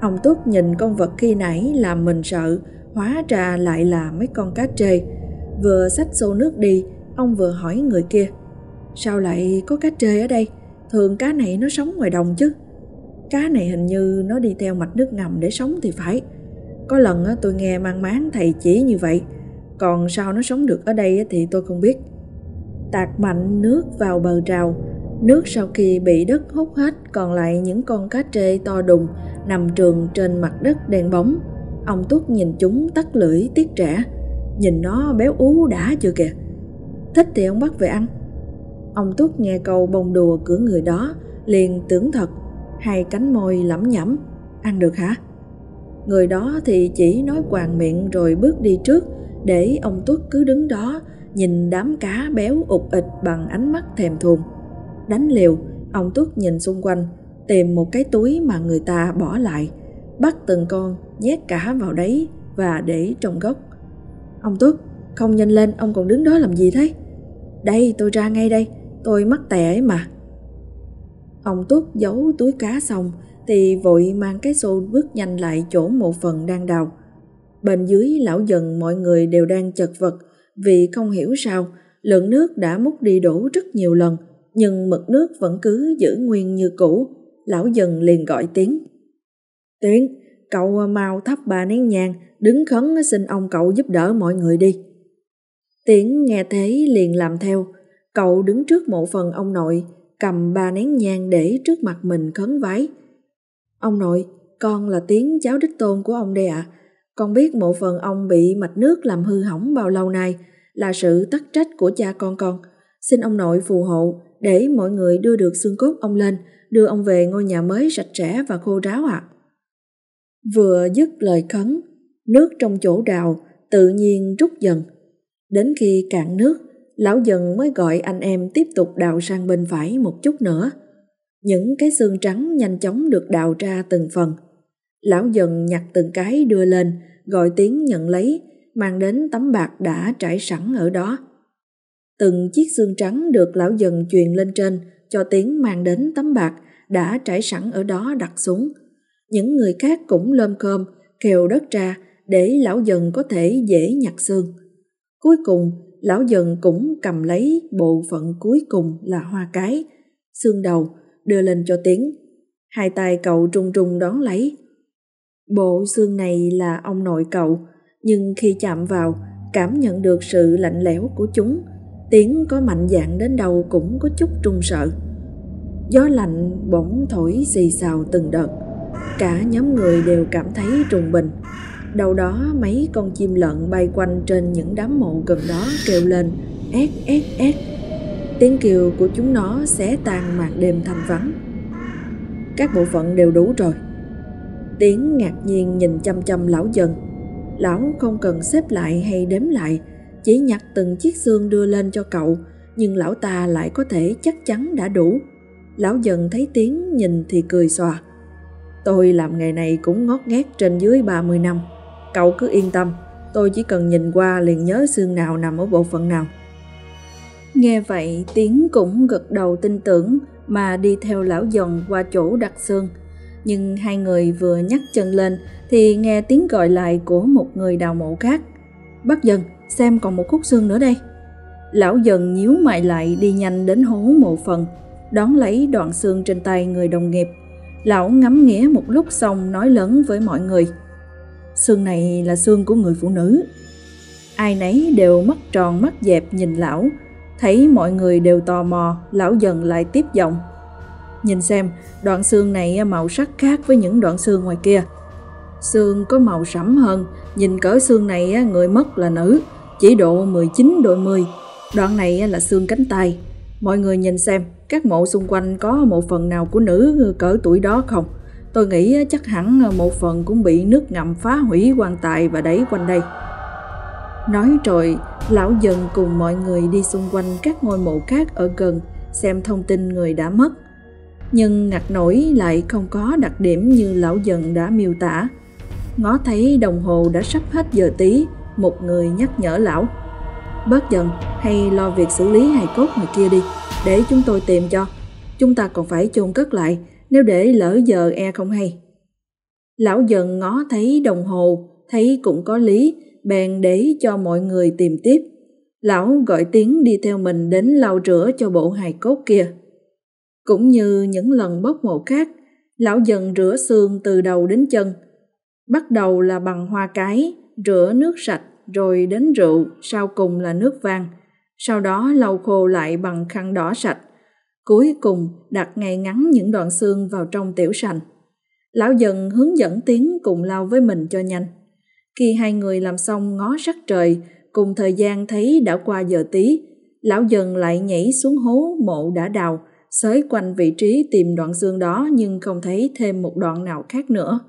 Ông Túc nhìn con vật khi nãy làm mình sợ, hóa ra lại là mấy con cá trê. Vừa xách xô nước đi, ông vừa hỏi người kia. Sao lại có cá trê ở đây? Thường cá này nó sống ngoài đồng chứ. Cá này hình như nó đi theo mạch nước ngầm để sống thì phải. Có lần tôi nghe mang máng thầy chỉ như vậy. Còn sao nó sống được ở đây thì tôi không biết. Tạt mạnh nước vào bờ trào, Nước sau khi bị đất hút hết, còn lại những con cá trê to đùng nằm trường trên mặt đất đen bóng. Ông Túc nhìn chúng tắt lưỡi, tiếc trẻ. Nhìn nó, béo ú đã chưa kìa. Thích thì ông bắt về ăn. Ông Túc nghe câu bông đùa của người đó, liền tưởng thật. Hai cánh môi lẩm nhẩm. Ăn được hả? Người đó thì chỉ nói quàng miệng rồi bước đi trước, để ông Tuất cứ đứng đó, nhìn đám cá béo ụt ịch bằng ánh mắt thèm thuồng. Đánh liều, ông Tuất nhìn xung quanh, tìm một cái túi mà người ta bỏ lại, bắt từng con, nhét cả vào đấy và để trong gốc. Ông Tuất, không nhanh lên, ông còn đứng đó làm gì thế? Đây, tôi ra ngay đây, tôi mắc tè ấy mà. Ông Tuất giấu túi cá xong thì vội mang cái xô bước nhanh lại chỗ một phần đang đào. Bên dưới lão dần mọi người đều đang chật vật vì không hiểu sao lượng nước đã múc đi đổ rất nhiều lần nhưng mực nước vẫn cứ giữ nguyên như cũ. Lão dần liền gọi tiếng. Tiến, cậu mau thắp ba nén nhang, đứng khấn xin ông cậu giúp đỡ mọi người đi. Tiến nghe thế liền làm theo, cậu đứng trước mộ phần ông nội, cầm ba nén nhang để trước mặt mình khấn vái. Ông nội, con là Tiến cháu đích tôn của ông đây ạ. À. Con biết mộ phần ông bị mạch nước làm hư hỏng bao lâu nay là sự tắc trách của cha con con. Xin ông nội phù hộ, để mọi người đưa được xương cốt ông lên, đưa ông về ngôi nhà mới sạch sẽ và khô ráo ạ. À. Vừa dứt lời khấn, nước trong chỗ đào tự nhiên rút dần. Đến khi cạn nước, lão dần mới gọi anh em tiếp tục đào sang bên phải một chút nữa. Những cái xương trắng nhanh chóng được đào ra từng phần. Lão dần nhặt từng cái đưa lên, gọi tiếng nhận lấy, mang đến tấm bạc đã trải sẵn ở đó. Từng chiếc xương trắng được lão dần truyền lên trên cho tiếng mang đến tấm bạc đã trải sẵn ở đó đặt xuống. Những người khác cũng lơm cơm, kèo đất ra để lão dần có thể dễ nhặt xương. Cuối cùng, lão dần cũng cầm lấy bộ phận cuối cùng là hoa cái, xương đầu, đưa lên cho tiếng. Hai tay cậu trung trung đón lấy. Bộ xương này là ông nội cậu, nhưng khi chạm vào, cảm nhận được sự lạnh lẽo của chúng – tiếng có mạnh dạng đến đâu cũng có chút trung sợ. Gió lạnh bỗng thổi xì xào từng đợt. Cả nhóm người đều cảm thấy trùng bình. Đầu đó mấy con chim lợn bay quanh trên những đám mộ gần đó kêu lên ét ét ét tiếng kêu của chúng nó sẽ tan màn đêm thanh vắng. Các bộ phận đều đủ rồi. Tiếng ngạc nhiên nhìn chăm chăm lão dần. Lão không cần xếp lại hay đếm lại chỉ nhặt từng chiếc xương đưa lên cho cậu, nhưng lão ta lại có thể chắc chắn đã đủ. Lão dần thấy tiếng, nhìn thì cười xòa. Tôi làm nghề này cũng ngót nghét trên dưới 30 năm. Cậu cứ yên tâm, tôi chỉ cần nhìn qua liền nhớ xương nào nằm ở bộ phận nào. Nghe vậy, tiến cũng gật đầu tin tưởng mà đi theo lão dần qua chỗ đặt xương. Nhưng hai người vừa nhắc chân lên thì nghe tiếng gọi lại của một người đào mộ khác. Bắt dần xem còn một khúc xương nữa đây. Lão dần nhíu mày lại đi nhanh đến hố mộ phần, đón lấy đoạn xương trên tay người đồng nghiệp. Lão ngắm nghía một lúc xong nói lớn với mọi người. Xương này là xương của người phụ nữ. Ai nấy đều mắt tròn mắt dẹp nhìn lão, thấy mọi người đều tò mò, lão dần lại tiếp giọng. Nhìn xem, đoạn xương này màu sắc khác với những đoạn xương ngoài kia. Xương có màu sẫm hơn, nhìn cỡ xương này người mất là nữ, chỉ độ 19 độ 10. Đoạn này là xương cánh tay. Mọi người nhìn xem, các mộ xung quanh có một phần nào của nữ cỡ tuổi đó không? Tôi nghĩ chắc hẳn một phần cũng bị nước ngầm phá hủy quan tài và đẩy quanh đây. Nói rồi, lão dần cùng mọi người đi xung quanh các ngôi mộ khác ở gần xem thông tin người đã mất. Nhưng ngặt nổi lại không có đặc điểm như lão dần đã miêu tả. Ngó thấy đồng hồ đã sắp hết giờ tí, một người nhắc nhở lão Bớt giận hay lo việc xử lý hài cốt người kia đi, để chúng tôi tìm cho. Chúng ta còn phải chôn cất lại, nếu để lỡ giờ e không hay. Lão dần ngó thấy đồng hồ, thấy cũng có lý, bèn để cho mọi người tìm tiếp. Lão gọi tiếng đi theo mình đến lau rửa cho bộ hài cốt kia. Cũng như những lần bốc mộ khác, lão dần rửa xương từ đầu đến chân. Bắt đầu là bằng hoa cái, rửa nước sạch, rồi đến rượu, sau cùng là nước vang. Sau đó lau khô lại bằng khăn đỏ sạch. Cuối cùng đặt ngay ngắn những đoạn xương vào trong tiểu sành. Lão dần hướng dẫn tiếng cùng lau với mình cho nhanh. Khi hai người làm xong ngó sắc trời, cùng thời gian thấy đã qua giờ tí, lão dần lại nhảy xuống hố mộ đã đào, xới quanh vị trí tìm đoạn xương đó nhưng không thấy thêm một đoạn nào khác nữa.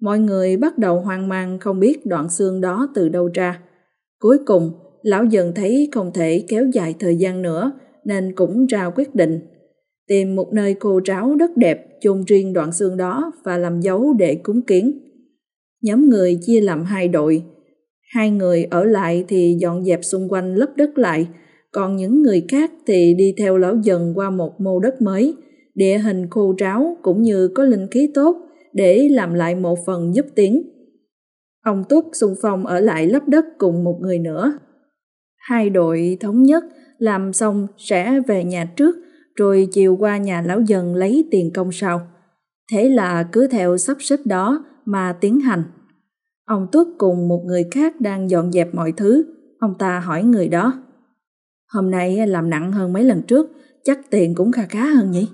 Mọi người bắt đầu hoang mang không biết đoạn xương đó từ đâu ra. Cuối cùng, lão dần thấy không thể kéo dài thời gian nữa nên cũng ra quyết định tìm một nơi khô ráo đất đẹp chôn riêng đoạn xương đó và làm dấu để cúng kiến. Nhóm người chia làm hai đội. Hai người ở lại thì dọn dẹp xung quanh lấp đất lại, còn những người khác thì đi theo lão dần qua một mô đất mới, địa hình khô ráo cũng như có linh khí tốt để làm lại một phần giúp tiếng. Ông Túc xung phong ở lại lấp đất cùng một người nữa. Hai đội thống nhất làm xong sẽ về nhà trước rồi chiều qua nhà lão dần lấy tiền công sau. Thế là cứ theo sắp xếp đó mà tiến hành. Ông Tuất cùng một người khác đang dọn dẹp mọi thứ. Ông ta hỏi người đó. Hôm nay làm nặng hơn mấy lần trước, chắc tiền cũng kha khá hơn nhỉ?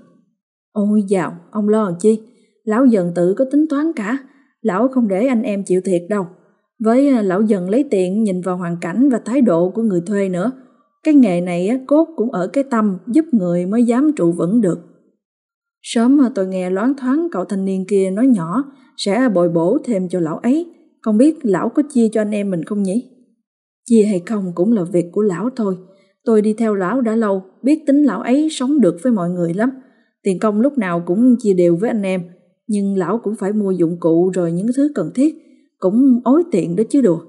Ôi dạo, ông lo làm chi? Lão dần tự có tính toán cả. Lão không để anh em chịu thiệt đâu. Với à, lão dần lấy tiền nhìn vào hoàn cảnh và thái độ của người thuê nữa. Cái nghề này cốt cũng ở cái tâm giúp người mới dám trụ vững được. Sớm à, tôi nghe loáng thoáng cậu thanh niên kia nói nhỏ sẽ bồi bổ thêm cho lão ấy. Không biết lão có chia cho anh em mình không nhỉ? Chia hay không cũng là việc của lão thôi. Tôi đi theo lão đã lâu, biết tính lão ấy sống được với mọi người lắm. Tiền công lúc nào cũng chia đều với anh em, nhưng lão cũng phải mua dụng cụ rồi những thứ cần thiết, cũng ối tiện đó chứ đùa.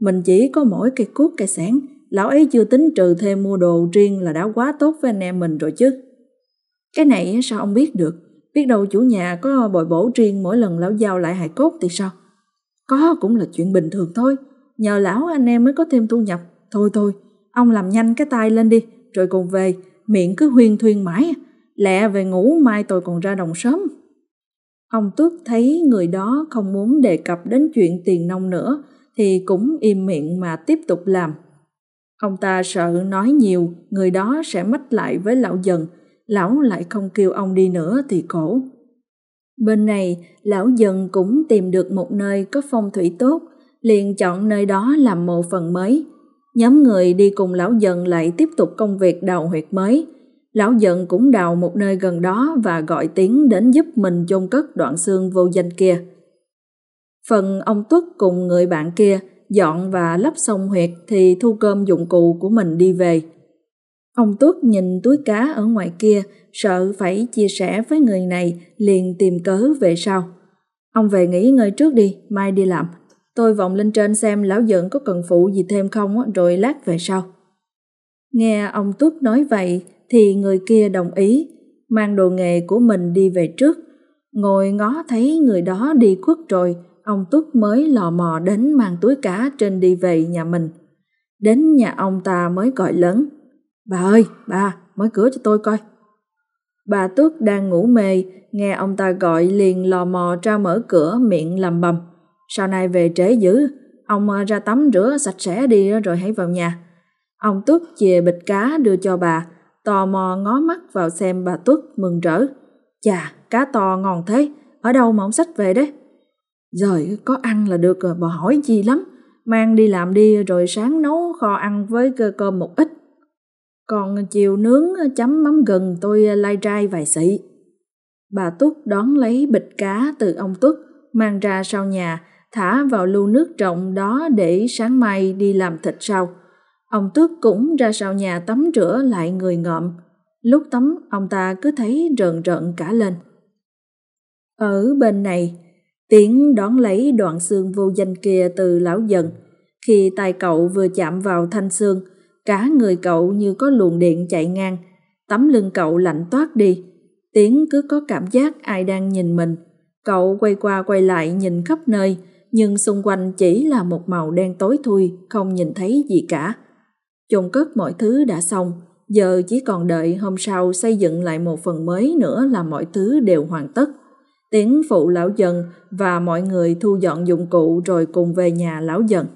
Mình chỉ có mỗi cây cuốc cây sản, lão ấy chưa tính trừ thêm mua đồ riêng là đã quá tốt với anh em mình rồi chứ. Cái này sao ông biết được? Biết đâu chủ nhà có bồi bổ riêng mỗi lần lão giao lại hài cốt thì sao? Có cũng là chuyện bình thường thôi. Nhờ lão anh em mới có thêm thu nhập. Thôi thôi, ông làm nhanh cái tay lên đi, rồi cùng về, miệng cứ huyên thuyên mãi. Lẹ về ngủ mai tôi còn ra đồng sớm. Ông Tước thấy người đó không muốn đề cập đến chuyện tiền nông nữa, thì cũng im miệng mà tiếp tục làm. Ông ta sợ nói nhiều, người đó sẽ mách lại với lão dần, lão lại không kêu ông đi nữa thì khổ. Bên này, lão dần cũng tìm được một nơi có phong thủy tốt, liền chọn nơi đó làm mộ phần mới. Nhóm người đi cùng lão dần lại tiếp tục công việc đào huyệt mới. Lão giận cũng đào một nơi gần đó và gọi tiếng đến giúp mình chôn cất đoạn xương vô danh kia. Phần ông Tuất cùng người bạn kia dọn và lắp xong huyệt thì thu cơm dụng cụ của mình đi về. Ông Tuất nhìn túi cá ở ngoài kia, sợ phải chia sẻ với người này, liền tìm cớ về sau. Ông về nghỉ ngơi trước đi, mai đi làm. Tôi vòng lên trên xem lão giận có cần phụ gì thêm không rồi lát về sau. Nghe ông Tuất nói vậy thì người kia đồng ý, mang đồ nghề của mình đi về trước. Ngồi ngó thấy người đó đi khuất rồi, ông túc mới lò mò đến mang túi cá trên đi về nhà mình. Đến nhà ông ta mới gọi lớn. Bà ơi, bà, mở cửa cho tôi coi. Bà túc đang ngủ mê, nghe ông ta gọi liền lò mò ra mở cửa miệng lầm bầm. Sau này về trễ dữ, ông à, ra tắm rửa sạch sẽ đi rồi hãy vào nhà. Ông túc chìa bịch cá đưa cho bà, tò mò ngó mắt vào xem bà Tuất mừng rỡ. Chà, cá to ngon thế, ở đâu mà ông sách về đấy? Rồi, có ăn là được rồi, bà hỏi gì lắm. Mang đi làm đi rồi sáng nấu kho ăn với cơm một ít. Còn chiều nướng chấm mắm gừng tôi lai trai vài xị. Bà Túc đón lấy bịch cá từ ông Túc, mang ra sau nhà, thả vào lưu nước trọng đó để sáng mai đi làm thịt sau. Ông Tước cũng ra sau nhà tắm rửa lại người ngợm. Lúc tắm, ông ta cứ thấy rợn rợn cả lên. Ở bên này, Tiến đón lấy đoạn xương vô danh kia từ lão dần. Khi tay cậu vừa chạm vào thanh xương, Cả người cậu như có luồng điện chạy ngang, tấm lưng cậu lạnh toát đi. Tiến cứ có cảm giác ai đang nhìn mình. Cậu quay qua quay lại nhìn khắp nơi, nhưng xung quanh chỉ là một màu đen tối thui, không nhìn thấy gì cả. Chôn cất mọi thứ đã xong, giờ chỉ còn đợi hôm sau xây dựng lại một phần mới nữa là mọi thứ đều hoàn tất. Tiến phụ lão dần và mọi người thu dọn dụng cụ rồi cùng về nhà lão dần.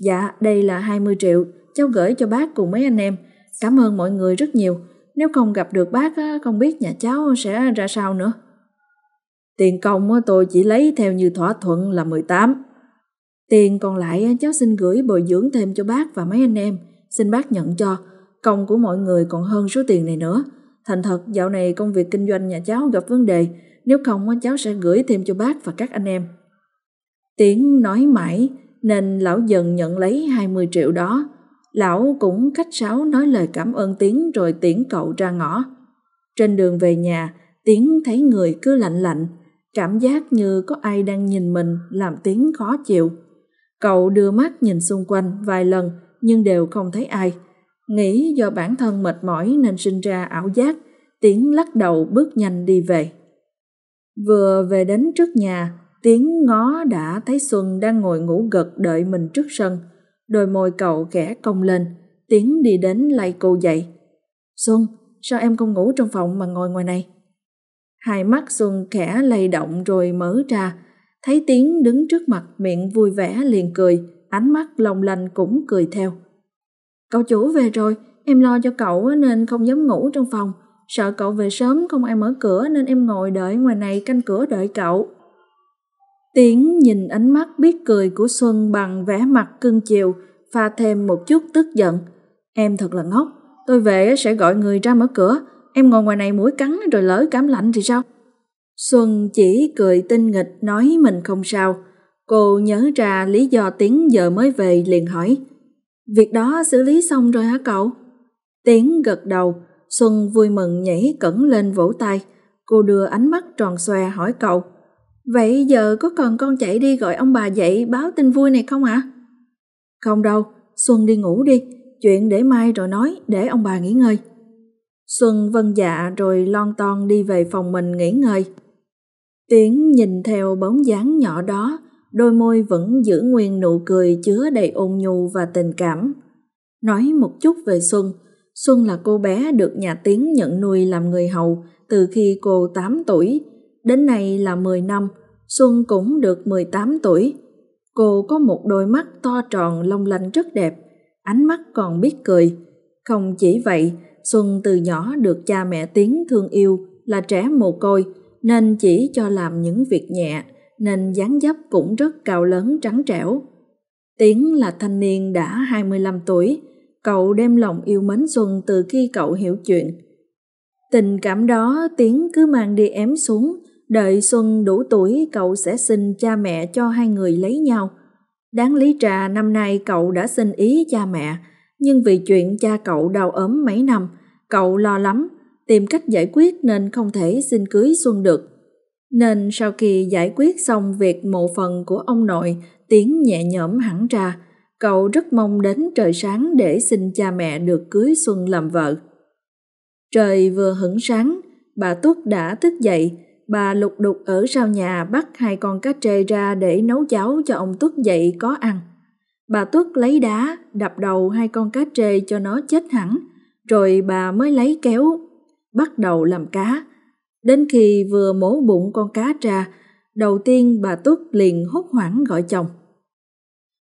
Dạ, đây là 20 triệu, cháu gửi cho bác cùng mấy anh em. Cảm ơn mọi người rất nhiều. Nếu không gặp được bác, không biết nhà cháu sẽ ra sao nữa. Tiền công tôi chỉ lấy theo như thỏa thuận là 18. Tiền còn lại cháu xin gửi bồi dưỡng thêm cho bác và mấy anh em. Xin bác nhận cho. Công của mọi người còn hơn số tiền này nữa. Thành thật, dạo này công việc kinh doanh nhà cháu gặp vấn đề. Nếu không, cháu sẽ gửi thêm cho bác và các anh em. Tiến nói mãi, nên lão dần nhận lấy 20 triệu đó. Lão cũng khách sáo nói lời cảm ơn Tiến rồi tiễn cậu ra ngõ. Trên đường về nhà, Tiến thấy người cứ lạnh lạnh, cảm giác như có ai đang nhìn mình làm Tiến khó chịu. Cậu đưa mắt nhìn xung quanh vài lần nhưng đều không thấy ai. Nghĩ do bản thân mệt mỏi nên sinh ra ảo giác, Tiến lắc đầu bước nhanh đi về. Vừa về đến trước nhà, Tiến ngó đã thấy Xuân đang ngồi ngủ gật đợi mình trước sân. Đôi môi cậu khẽ cong lên, Tiến đi đến lay cô dậy. Xuân, sao em không ngủ trong phòng mà ngồi ngoài này? Hai mắt Xuân khẽ lay động rồi mở ra, thấy Tiến đứng trước mặt miệng vui vẻ liền cười, ánh mắt long lanh cũng cười theo. Cậu chủ về rồi, em lo cho cậu nên không dám ngủ trong phòng, sợ cậu về sớm không ai mở cửa nên em ngồi đợi ngoài này canh cửa đợi cậu. Tiến nhìn ánh mắt biết cười của Xuân bằng vẻ mặt cưng chiều, pha thêm một chút tức giận. Em thật là ngốc, tôi về sẽ gọi người ra mở cửa, em ngồi ngoài này mũi cắn rồi lỡ cảm lạnh thì sao? Xuân chỉ cười tinh nghịch nói mình không sao. Cô nhớ ra lý do Tiến giờ mới về liền hỏi. Việc đó xử lý xong rồi hả cậu? Tiến gật đầu, Xuân vui mừng nhảy cẩn lên vỗ tay. Cô đưa ánh mắt tròn xòe hỏi cậu. Vậy giờ có cần con chạy đi gọi ông bà dậy báo tin vui này không ạ? À? Không đâu, Xuân đi ngủ đi, chuyện để mai rồi nói, để ông bà nghỉ ngơi. Xuân vân dạ rồi lon ton đi về phòng mình nghỉ ngơi. Tiến nhìn theo bóng dáng nhỏ đó, đôi môi vẫn giữ nguyên nụ cười chứa đầy ôn nhu và tình cảm. Nói một chút về Xuân, Xuân là cô bé được nhà Tiến nhận nuôi làm người hầu từ khi cô 8 tuổi, đến nay là 10 năm, Xuân cũng được 18 tuổi. Cô có một đôi mắt to tròn long lanh rất đẹp, ánh mắt còn biết cười. Không chỉ vậy, Xuân từ nhỏ được cha mẹ Tiến thương yêu là trẻ mồ côi nên chỉ cho làm những việc nhẹ nên dáng dấp cũng rất cao lớn trắng trẻo. Tiến là thanh niên đã 25 tuổi, cậu đem lòng yêu mến Xuân từ khi cậu hiểu chuyện. Tình cảm đó Tiến cứ mang đi ém xuống, đợi Xuân đủ tuổi cậu sẽ xin cha mẹ cho hai người lấy nhau. Đáng lý trà năm nay cậu đã xin ý cha mẹ, nhưng vì chuyện cha cậu đau ốm mấy năm, cậu lo lắm, tìm cách giải quyết nên không thể xin cưới Xuân được. Nên sau khi giải quyết xong việc mộ phần của ông nội, tiếng nhẹ nhõm hẳn ra, cậu rất mong đến trời sáng để xin cha mẹ được cưới Xuân làm vợ. Trời vừa hửng sáng, bà Túc đã thức dậy, bà lục đục ở sau nhà bắt hai con cá trê ra để nấu cháo cho ông túc dậy có ăn. Bà Tuất lấy đá đập đầu hai con cá trê cho nó chết hẳn, rồi bà mới lấy kéo, bắt đầu làm cá. Đến khi vừa mổ bụng con cá ra, đầu tiên bà Tuất liền hốt hoảng gọi chồng.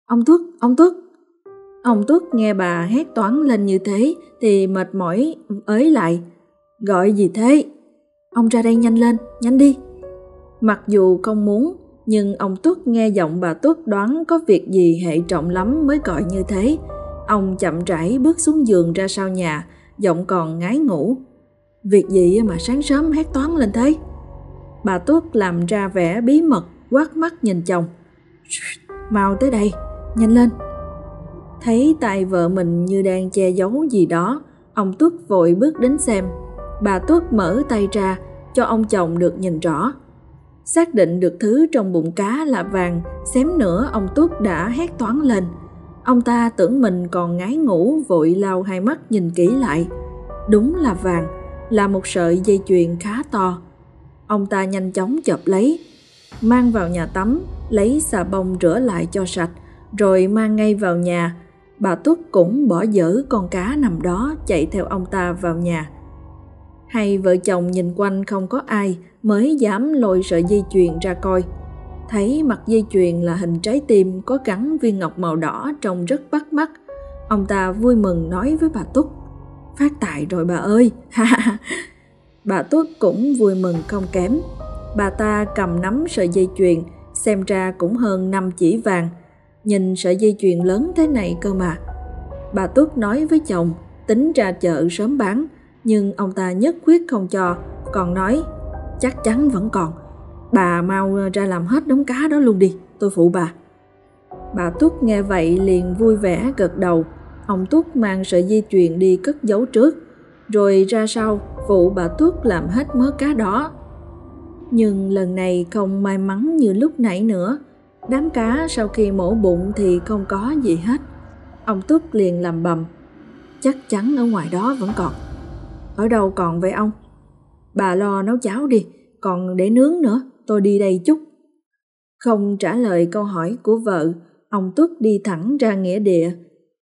Ông Tuất, ông Tuất. Ông Tuất nghe bà hét toán lên như thế thì mệt mỏi ới lại. Gọi gì thế? Ông ra đây nhanh lên, nhanh đi. Mặc dù không muốn, nhưng ông Tuất nghe giọng bà Tuất đoán có việc gì hệ trọng lắm mới gọi như thế. Ông chậm rãi bước xuống giường ra sau nhà, giọng còn ngái ngủ. Việc gì mà sáng sớm hét toán lên thế? Bà Tuất làm ra vẻ bí mật, quát mắt nhìn chồng. Mau tới đây, nhanh lên. Thấy tay vợ mình như đang che giấu gì đó, ông Tuất vội bước đến xem. Bà Tuất mở tay ra, cho ông chồng được nhìn rõ. Xác định được thứ trong bụng cá là vàng, xém nữa ông Tuất đã hét toán lên. Ông ta tưởng mình còn ngái ngủ vội lau hai mắt nhìn kỹ lại. Đúng là vàng, là một sợi dây chuyền khá to. Ông ta nhanh chóng chộp lấy, mang vào nhà tắm, lấy xà bông rửa lại cho sạch, rồi mang ngay vào nhà. Bà Túc cũng bỏ dở con cá nằm đó chạy theo ông ta vào nhà. Hai vợ chồng nhìn quanh không có ai mới dám lôi sợi dây chuyền ra coi. Thấy mặt dây chuyền là hình trái tim có gắn viên ngọc màu đỏ trông rất bắt mắt. Ông ta vui mừng nói với bà Túc. Phát tài rồi bà ơi! bà Túc cũng vui mừng không kém. Bà ta cầm nắm sợi dây chuyền, xem ra cũng hơn năm chỉ vàng. Nhìn sợi dây chuyền lớn thế này cơ mà. Bà Túc nói với chồng, tính ra chợ sớm bán, nhưng ông ta nhất quyết không cho, còn nói chắc chắn vẫn còn. Bà mau ra làm hết đống cá đó luôn đi, tôi phụ bà. Bà Túc nghe vậy liền vui vẻ gật đầu. Ông Túc mang sợi dây chuyền đi cất giấu trước, rồi ra sau phụ bà Túc làm hết mớ cá đó. Nhưng lần này không may mắn như lúc nãy nữa. Đám cá sau khi mổ bụng thì không có gì hết. Ông Túc liền làm bầm. Chắc chắn ở ngoài đó vẫn còn. Ở đâu còn vậy ông? Bà lo nấu cháo đi, còn để nướng nữa, tôi đi đây chút. Không trả lời câu hỏi của vợ, ông Tuất đi thẳng ra nghĩa địa.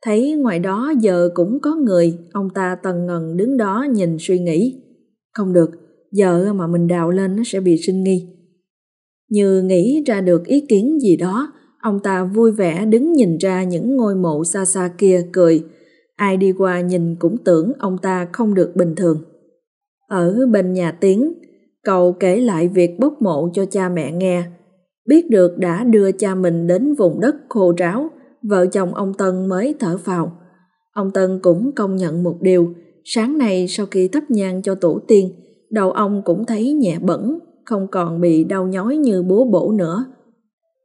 Thấy ngoài đó giờ cũng có người, ông ta tần ngần đứng đó nhìn suy nghĩ. Không được, giờ mà mình đào lên nó sẽ bị sinh nghi. Như nghĩ ra được ý kiến gì đó, ông ta vui vẻ đứng nhìn ra những ngôi mộ xa xa kia cười. Ai đi qua nhìn cũng tưởng ông ta không được bình thường. Ở bên nhà Tiến, cậu kể lại việc bốc mộ cho cha mẹ nghe. Biết được đã đưa cha mình đến vùng đất khô ráo, vợ chồng ông Tân mới thở phào. Ông Tân cũng công nhận một điều, sáng nay sau khi thắp nhang cho tổ tiên, đầu ông cũng thấy nhẹ bẩn, không còn bị đau nhói như bố bổ nữa.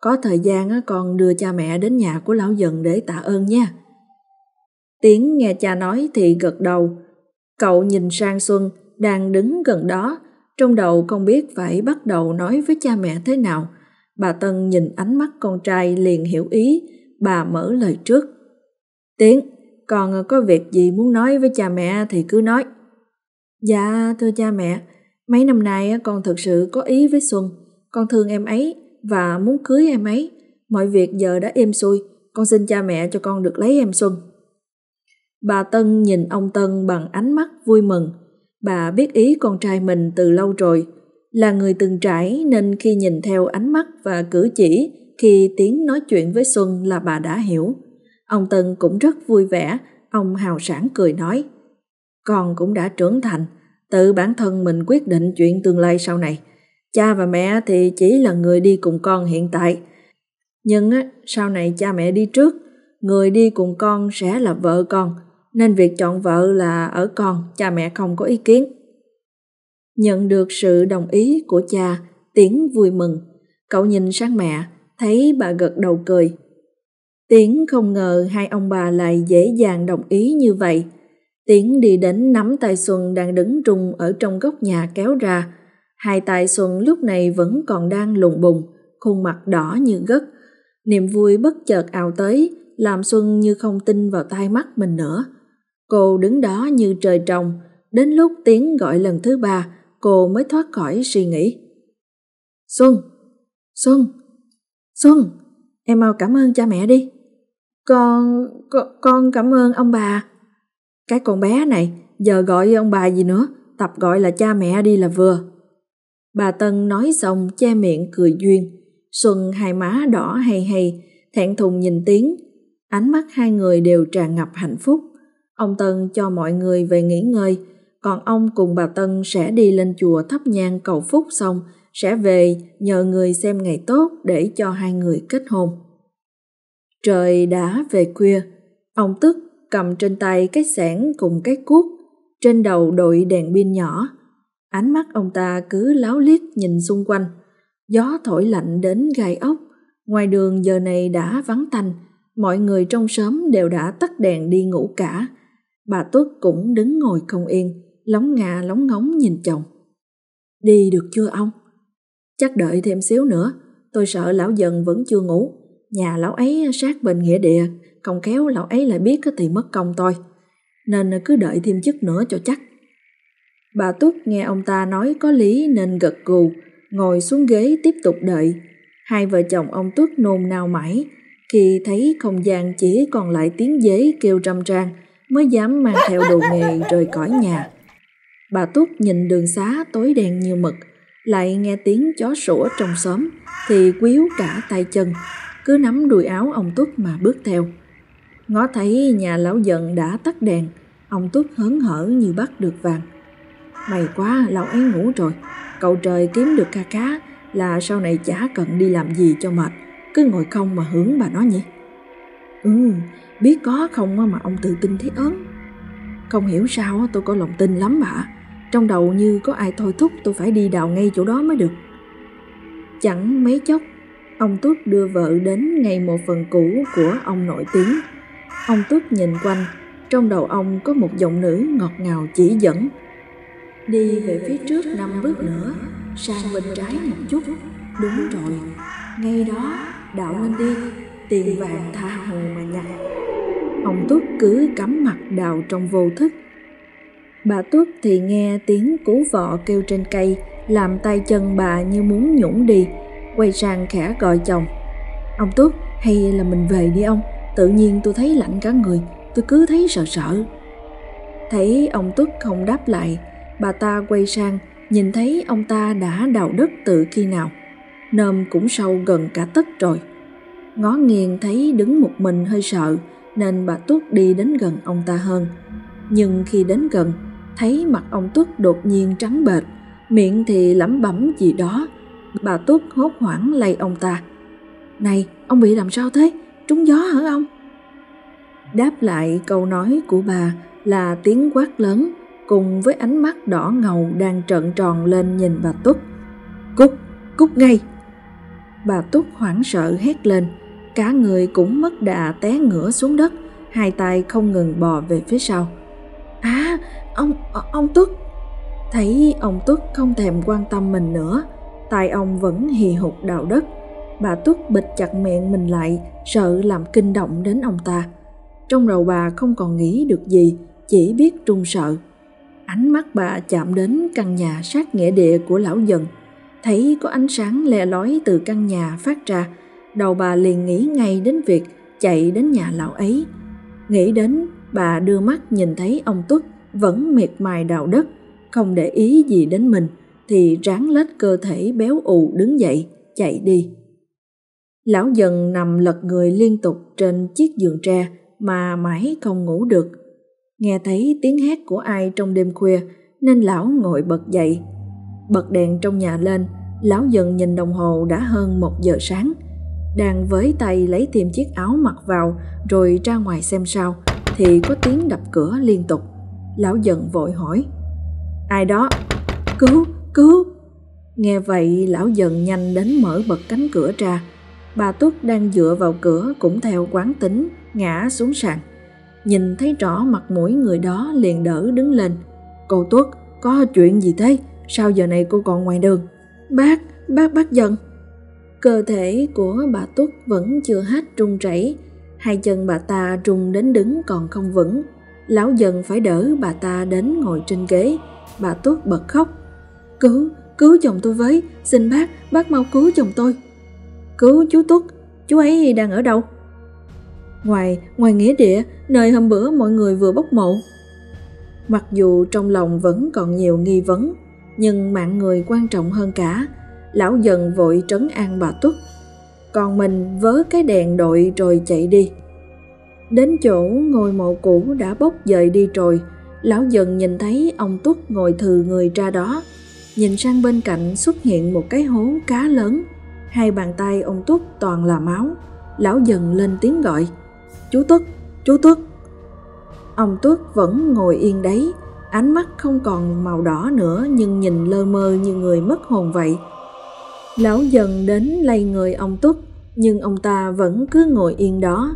Có thời gian con đưa cha mẹ đến nhà của lão dần để tạ ơn nha. Tiến nghe cha nói thì gật đầu. Cậu nhìn sang Xuân, đang đứng gần đó, trong đầu không biết phải bắt đầu nói với cha mẹ thế nào. Bà Tân nhìn ánh mắt con trai liền hiểu ý, bà mở lời trước. Tiến, còn có việc gì muốn nói với cha mẹ thì cứ nói. Dạ, thưa cha mẹ, mấy năm nay con thực sự có ý với Xuân. Con thương em ấy và muốn cưới em ấy. Mọi việc giờ đã êm xuôi, con xin cha mẹ cho con được lấy em Xuân. Bà Tân nhìn ông Tân bằng ánh mắt vui mừng. Bà biết ý con trai mình từ lâu rồi. Là người từng trải nên khi nhìn theo ánh mắt và cử chỉ khi tiếng nói chuyện với Xuân là bà đã hiểu. Ông Tân cũng rất vui vẻ, ông hào sảng cười nói. Con cũng đã trưởng thành, tự bản thân mình quyết định chuyện tương lai sau này. Cha và mẹ thì chỉ là người đi cùng con hiện tại. Nhưng á, sau này cha mẹ đi trước, người đi cùng con sẽ là vợ con, nên việc chọn vợ là ở con, cha mẹ không có ý kiến. Nhận được sự đồng ý của cha, Tiến vui mừng. Cậu nhìn sang mẹ, thấy bà gật đầu cười. Tiến không ngờ hai ông bà lại dễ dàng đồng ý như vậy. Tiến đi đến nắm tay Xuân đang đứng trung ở trong góc nhà kéo ra. Hai tay Xuân lúc này vẫn còn đang lùng bùng, khuôn mặt đỏ như gất. Niềm vui bất chợt ào tới, làm Xuân như không tin vào tai mắt mình nữa. Cô đứng đó như trời trồng, đến lúc tiến gọi lần thứ ba, cô mới thoát khỏi suy nghĩ. Xuân! Xuân! Xuân! Em mau cảm ơn cha mẹ đi. Con, con, con cảm ơn ông bà. Cái con bé này, giờ gọi ông bà gì nữa, tập gọi là cha mẹ đi là vừa. Bà Tân nói xong che miệng cười duyên. Xuân hai má đỏ hay hay, thẹn thùng nhìn tiếng. Ánh mắt hai người đều tràn ngập hạnh phúc. Ông Tân cho mọi người về nghỉ ngơi, còn ông cùng bà Tân sẽ đi lên chùa thắp nhang cầu phúc xong sẽ về nhờ người xem ngày tốt để cho hai người kết hôn. Trời đã về khuya, ông Tức cầm trên tay cái xẻng cùng cái cuốc, trên đầu đội đèn pin nhỏ. Ánh mắt ông ta cứ láo liếc nhìn xung quanh, gió thổi lạnh đến gai ốc, ngoài đường giờ này đã vắng tanh, mọi người trong xóm đều đã tắt đèn đi ngủ cả, Bà Tuất cũng đứng ngồi không yên, lóng ngà lóng ngóng nhìn chồng. Đi được chưa ông? Chắc đợi thêm xíu nữa, tôi sợ lão dần vẫn chưa ngủ. Nhà lão ấy sát bên nghĩa địa, không kéo lão ấy lại biết thì mất công tôi. Nên cứ đợi thêm chút nữa cho chắc. Bà Túc nghe ông ta nói có lý nên gật gù, ngồi xuống ghế tiếp tục đợi. Hai vợ chồng ông Tuất nôn nao mãi, khi thấy không gian chỉ còn lại tiếng dế kêu trăm trang mới dám mang theo đồ nghề rời khỏi nhà. Bà Túc nhìn đường xá tối đen như mực, lại nghe tiếng chó sủa trong xóm thì quýu cả tay chân, cứ nắm đùi áo ông Túc mà bước theo. Ngó thấy nhà lão giận đã tắt đèn, ông Túc hớn hở như bắt được vàng. May quá, lão ấy ngủ rồi, cậu trời kiếm được ca cá là sau này chả cần đi làm gì cho mệt, cứ ngồi không mà hưởng bà nó nhỉ. Ừ, biết có không mà ông tự tin thế ớn. Không hiểu sao tôi có lòng tin lắm bà, trong đầu như có ai thôi thúc tôi phải đi đào ngay chỗ đó mới được. Chẳng mấy chốc, ông Túc đưa vợ đến ngay một phần cũ của ông nổi tiếng. Ông Túc nhìn quanh, trong đầu ông có một giọng nữ ngọt ngào chỉ dẫn. Đi về phía trước năm bước nữa, sang bên trái một chút, đúng rồi, ngay đó, đạo lên đi, tiền vàng tha hồ mà nhặt. Ông Túc cứ cắm mặt đào trong vô thức. Bà Túc thì nghe tiếng cú vọ kêu trên cây, làm tay chân bà như muốn nhũng đi, quay sang khẽ gọi chồng. Ông Túc, hay là mình về đi ông? Tự nhiên tôi thấy lạnh cả người, tôi cứ thấy sợ sợ. Thấy ông Túc không đáp lại, bà ta quay sang, nhìn thấy ông ta đã đào đất từ khi nào. Nôm cũng sâu gần cả tấc rồi. Ngó nghiêng thấy đứng một mình hơi sợ, nên bà Túc đi đến gần ông ta hơn. Nhưng khi đến gần, thấy mặt ông Túc đột nhiên trắng bệch, miệng thì lẩm bẩm gì đó. Bà Túc hốt hoảng lay ông ta. Này, ông bị làm sao thế? Trúng gió hả ông? Đáp lại câu nói của bà là tiếng quát lớn cùng với ánh mắt đỏ ngầu đang trợn tròn lên nhìn bà Túc. Cút, cút ngay! Bà Túc hoảng sợ hét lên, cả người cũng mất đà té ngửa xuống đất, hai tay không ngừng bò về phía sau. À, ông, ờ, ông Túc! Thấy ông Túc không thèm quan tâm mình nữa, tay ông vẫn hì hục đào đất. Bà Túc bịt chặt miệng mình lại, sợ làm kinh động đến ông ta. Trong đầu bà không còn nghĩ được gì, chỉ biết trung sợ. Ánh mắt bà chạm đến căn nhà sát nghĩa địa của lão dần, thấy có ánh sáng le lói từ căn nhà phát ra, đầu bà liền nghĩ ngay đến việc chạy đến nhà lão ấy. Nghĩ đến, bà đưa mắt nhìn thấy ông Tuất vẫn miệt mài đào đất, không để ý gì đến mình, thì ráng lết cơ thể béo ù đứng dậy, chạy đi. Lão dần nằm lật người liên tục trên chiếc giường tre mà mãi không ngủ được. Nghe thấy tiếng hét của ai trong đêm khuya nên lão ngồi bật dậy. Bật đèn trong nhà lên, lão dần nhìn đồng hồ đã hơn một giờ sáng. Đang với tay lấy thêm chiếc áo mặc vào rồi ra ngoài xem sao thì có tiếng đập cửa liên tục. Lão dần vội hỏi. Ai đó? Cứu, cứu! Nghe vậy lão dần nhanh đến mở bật cánh cửa ra. Bà túc đang dựa vào cửa cũng theo quán tính, ngã xuống sàn. Nhìn thấy rõ mặt mũi người đó liền đỡ đứng lên. Cô Tuất, có chuyện gì thế? Sao giờ này cô còn ngoài đường? Bác, bác bác dần. Cơ thể của bà Tuất vẫn chưa hết run rẩy, hai chân bà ta rung đến đứng còn không vững. Lão dần phải đỡ bà ta đến ngồi trên ghế. Bà Tuất bật khóc. Cứu, cứu chồng tôi với, xin bác, bác mau cứu chồng tôi. Cứu chú Tuất, chú ấy đang ở đâu? Ngoài, ngoài nghĩa địa, nơi hôm bữa mọi người vừa bốc mộ. Mặc dù trong lòng vẫn còn nhiều nghi vấn, nhưng mạng người quan trọng hơn cả. Lão dần vội trấn an bà Tuất. Còn mình vớ cái đèn đội rồi chạy đi. Đến chỗ ngôi mộ cũ đã bốc dời đi rồi, lão dần nhìn thấy ông Tuất ngồi thừ người ra đó. Nhìn sang bên cạnh xuất hiện một cái hố cá lớn. Hai bàn tay ông Tuất toàn là máu. Lão dần lên tiếng gọi. Chú Tuất, chú Tuất. Ông Tuất vẫn ngồi yên đấy, ánh mắt không còn màu đỏ nữa nhưng nhìn lơ mơ như người mất hồn vậy. Lão dần đến lay người ông túc, nhưng ông ta vẫn cứ ngồi yên đó.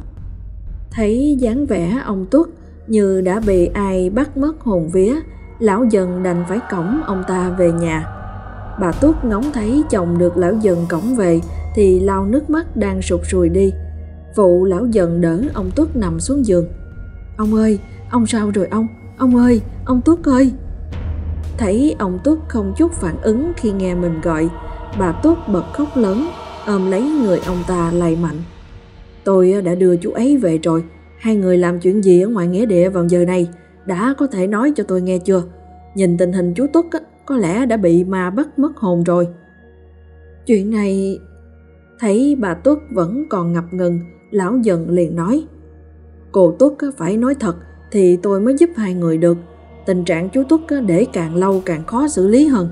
Thấy dáng vẻ ông túc như đã bị ai bắt mất hồn vía, lão dần đành phải cõng ông ta về nhà. Bà túc ngóng thấy chồng được lão dần cõng về thì lau nước mắt đang sụt sùi đi, Phụ lão dần đỡ ông túc nằm xuống giường. Ông ơi, ông sao rồi ông? Ông ơi, ông túc ơi! Thấy ông túc không chút phản ứng khi nghe mình gọi, bà túc bật khóc lớn, ôm lấy người ông ta lay mạnh. Tôi đã đưa chú ấy về rồi, hai người làm chuyện gì ở ngoài nghĩa địa vào giờ này, đã có thể nói cho tôi nghe chưa? Nhìn tình hình chú Tuất có lẽ đã bị ma bắt mất hồn rồi. Chuyện này... Thấy bà Tuất vẫn còn ngập ngừng, lão dần liền nói. Cô Tuất phải nói thật thì tôi mới giúp hai người được. Tình trạng chú Tuất để càng lâu càng khó xử lý hơn.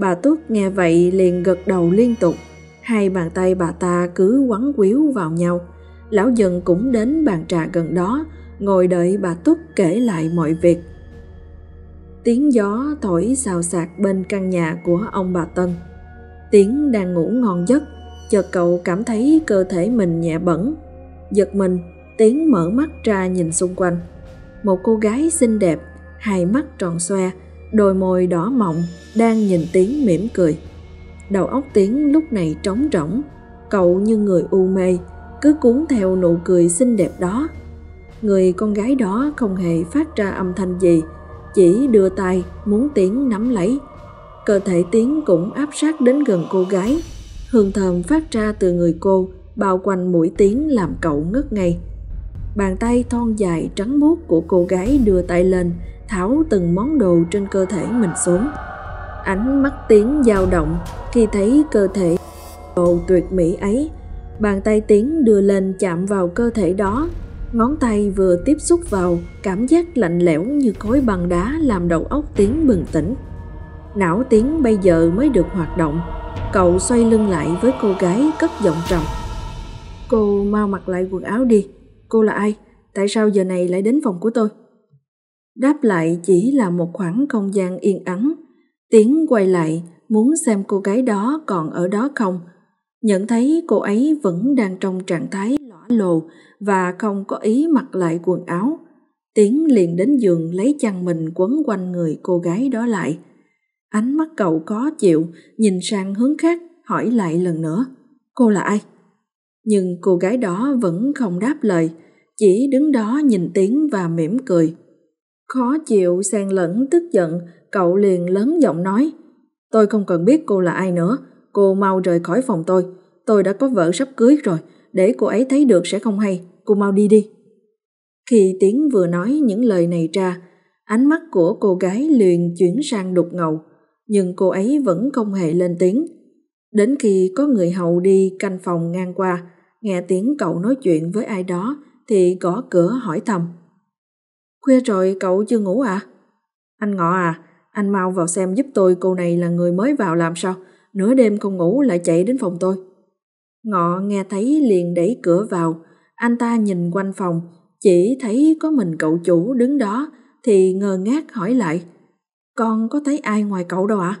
Bà túc nghe vậy liền gật đầu liên tục. Hai bàn tay bà ta cứ quấn quýu vào nhau. Lão dần cũng đến bàn trà gần đó, ngồi đợi bà túc kể lại mọi việc. Tiếng gió thổi xào xạc bên căn nhà của ông bà Tân. Tiếng đang ngủ ngon giấc, chợt cậu cảm thấy cơ thể mình nhẹ bẩn. Giật mình, Tiến mở mắt ra nhìn xung quanh. Một cô gái xinh đẹp, hai mắt tròn xoe, đôi môi đỏ mọng, đang nhìn Tiến mỉm cười. Đầu óc Tiến lúc này trống rỗng, cậu như người u mê, cứ cuốn theo nụ cười xinh đẹp đó. Người con gái đó không hề phát ra âm thanh gì, chỉ đưa tay muốn Tiến nắm lấy. Cơ thể Tiến cũng áp sát đến gần cô gái, hương thơm phát ra từ người cô bao quanh mũi Tiến làm cậu ngất ngây. Bàn tay thon dài trắng muốt của cô gái đưa tay lên, tháo từng món đồ trên cơ thể mình xuống. Ánh mắt Tiến dao động khi thấy cơ thể đồ tuyệt mỹ ấy. Bàn tay Tiến đưa lên chạm vào cơ thể đó, ngón tay vừa tiếp xúc vào, cảm giác lạnh lẽo như khối băng đá làm đầu óc Tiến bừng tỉnh. Não Tiến bây giờ mới được hoạt động, cậu xoay lưng lại với cô gái cất giọng trầm. Cô mau mặc lại quần áo đi, cô là ai? Tại sao giờ này lại đến phòng của tôi? Đáp lại chỉ là một khoảng không gian yên ắng. Tiến quay lại, muốn xem cô gái đó còn ở đó không. Nhận thấy cô ấy vẫn đang trong trạng thái lõa lồ và không có ý mặc lại quần áo. Tiến liền đến giường lấy chăn mình quấn quanh người cô gái đó lại. Ánh mắt cậu có chịu, nhìn sang hướng khác, hỏi lại lần nữa. Cô là ai? Nhưng cô gái đó vẫn không đáp lời, chỉ đứng đó nhìn Tiến và mỉm cười. Khó chịu xen lẫn tức giận, cậu liền lớn giọng nói. Tôi không cần biết cô là ai nữa, cô mau rời khỏi phòng tôi. Tôi đã có vợ sắp cưới rồi, để cô ấy thấy được sẽ không hay, cô mau đi đi. Khi Tiến vừa nói những lời này ra, ánh mắt của cô gái liền chuyển sang đục ngầu, nhưng cô ấy vẫn không hề lên tiếng. Đến khi có người hầu đi canh phòng ngang qua, nghe tiếng cậu nói chuyện với ai đó thì gõ cửa hỏi thầm. Khuya rồi cậu chưa ngủ à? Anh Ngọ à, anh mau vào xem giúp tôi cô này là người mới vào làm sao, nửa đêm không ngủ lại chạy đến phòng tôi. Ngọ nghe thấy liền đẩy cửa vào, anh ta nhìn quanh phòng, chỉ thấy có mình cậu chủ đứng đó thì ngơ ngác hỏi lại. Con có thấy ai ngoài cậu đâu ạ? À?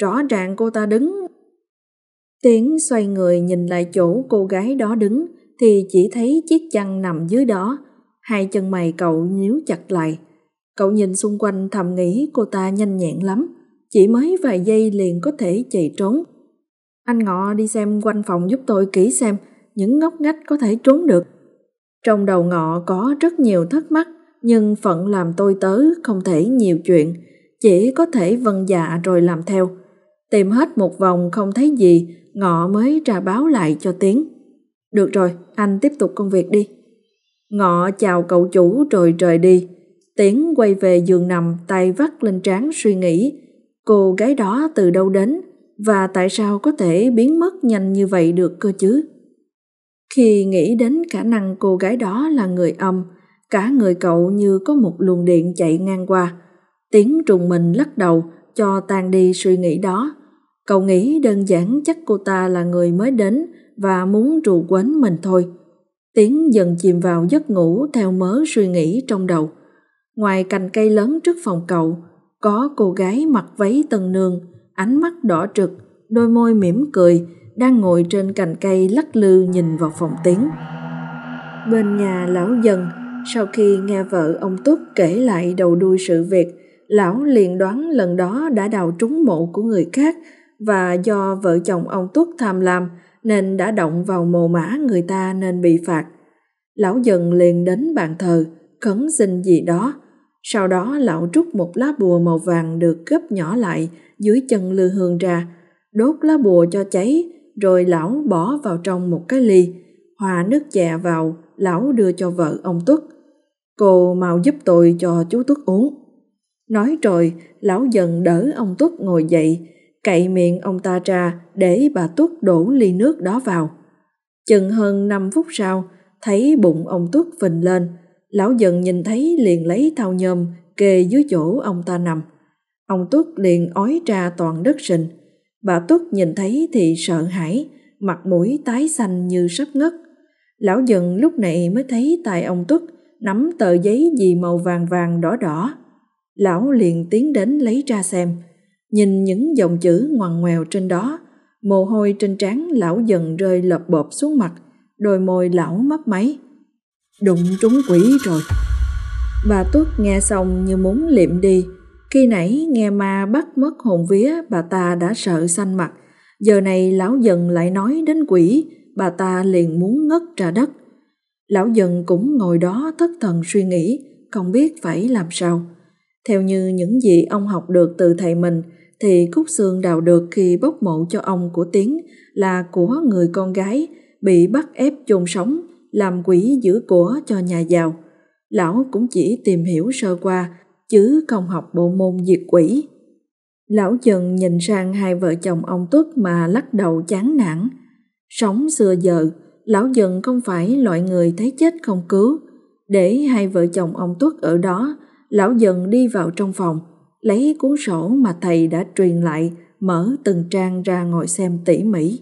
Rõ ràng cô ta đứng. Tiến xoay người nhìn lại chỗ cô gái đó đứng thì chỉ thấy chiếc chăn nằm dưới đó, hai chân mày cậu nhíu chặt lại. Cậu nhìn xung quanh thầm nghĩ cô ta nhanh nhẹn lắm, chỉ mới vài giây liền có thể chạy trốn. Anh Ngọ đi xem quanh phòng giúp tôi kỹ xem những ngóc ngách có thể trốn được. Trong đầu Ngọ có rất nhiều thắc mắc, nhưng phận làm tôi tớ không thể nhiều chuyện, chỉ có thể vâng dạ rồi làm theo. Tìm hết một vòng không thấy gì, Ngọ mới ra báo lại cho Tiến. Được rồi, anh tiếp tục công việc đi. Ngọ chào cậu chủ rồi rời đi. Tiến quay về giường nằm tay vắt lên trán suy nghĩ cô gái đó từ đâu đến và tại sao có thể biến mất nhanh như vậy được cơ chứ? Khi nghĩ đến khả năng cô gái đó là người âm, cả người cậu như có một luồng điện chạy ngang qua. Tiến trùng mình lắc đầu cho tan đi suy nghĩ đó. Cậu nghĩ đơn giản chắc cô ta là người mới đến và muốn trù quến mình thôi. Tiến dần chìm vào giấc ngủ theo mớ suy nghĩ trong đầu. Ngoài cành cây lớn trước phòng cậu, có cô gái mặc váy tân nương, ánh mắt đỏ trực, đôi môi mỉm cười, đang ngồi trên cành cây lắc lư nhìn vào phòng Tiến. Bên nhà lão dần, sau khi nghe vợ ông Túc kể lại đầu đuôi sự việc, lão liền đoán lần đó đã đào trúng mộ của người khác và do vợ chồng ông Túc tham lam nên đã động vào mồ mã người ta nên bị phạt. Lão dần liền đến bàn thờ, khấn xin gì đó. Sau đó lão trút một lá bùa màu vàng được gấp nhỏ lại dưới chân lư hương ra, đốt lá bùa cho cháy, rồi lão bỏ vào trong một cái ly, hòa nước chè vào, lão đưa cho vợ ông Tuất. Cô mau giúp tôi cho chú Tuất uống. Nói rồi, lão dần đỡ ông Tuất ngồi dậy, cậy miệng ông ta ra để bà Tuất đổ ly nước đó vào. Chừng hơn 5 phút sau, thấy bụng ông Tuất phình lên, lão dần nhìn thấy liền lấy thao nhôm kê dưới chỗ ông ta nằm. Ông Tuất liền ói ra toàn đất sình. Bà Tuất nhìn thấy thì sợ hãi, mặt mũi tái xanh như sắp ngất. Lão dần lúc này mới thấy tài ông Tuất nắm tờ giấy gì màu vàng vàng đỏ đỏ. Lão liền tiến đến lấy ra xem, nhìn những dòng chữ ngoằn ngoèo trên đó, mồ hôi trên trán lão dần rơi lợp bộp xuống mặt, đôi môi lão mấp máy. Đụng trúng quỷ rồi. Bà Tuất nghe xong như muốn liệm đi, khi nãy nghe ma bắt mất hồn vía bà ta đã sợ xanh mặt, giờ này lão dần lại nói đến quỷ, bà ta liền muốn ngất ra đất. Lão dần cũng ngồi đó thất thần suy nghĩ, không biết phải làm sao. Theo như những gì ông học được từ thầy mình, thì khúc xương đào được khi bốc mộ cho ông của Tiến là của người con gái bị bắt ép chôn sống, làm quỷ giữ của cho nhà giàu. Lão cũng chỉ tìm hiểu sơ qua, chứ không học bộ môn diệt quỷ. Lão dần nhìn sang hai vợ chồng ông Tuất mà lắc đầu chán nản. Sống xưa giờ, lão dần không phải loại người thấy chết không cứu. Để hai vợ chồng ông Tuất ở đó, lão dần đi vào trong phòng, lấy cuốn sổ mà thầy đã truyền lại, mở từng trang ra ngồi xem tỉ mỉ.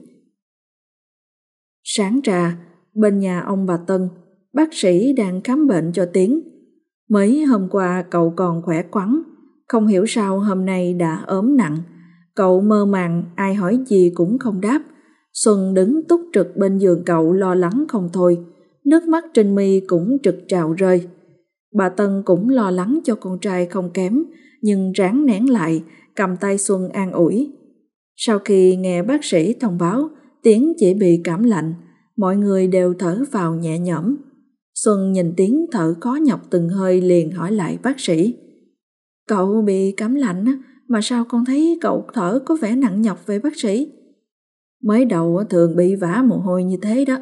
Sáng ra, bên nhà ông bà Tân, bác sĩ đang khám bệnh cho Tiến. Mấy hôm qua cậu còn khỏe khoắn, không hiểu sao hôm nay đã ốm nặng. Cậu mơ màng, ai hỏi gì cũng không đáp. Xuân đứng túc trực bên giường cậu lo lắng không thôi, nước mắt trên mi cũng trực trào rơi. Bà Tân cũng lo lắng cho con trai không kém, nhưng ráng nén lại, cầm tay Xuân an ủi. Sau khi nghe bác sĩ thông báo Tiến chỉ bị cảm lạnh, mọi người đều thở vào nhẹ nhõm. Xuân nhìn Tiến thở khó nhọc từng hơi liền hỏi lại bác sĩ. Cậu bị cảm lạnh mà sao con thấy cậu thở có vẻ nặng nhọc về bác sĩ? Mới đầu thường bị vã mồ hôi như thế đó,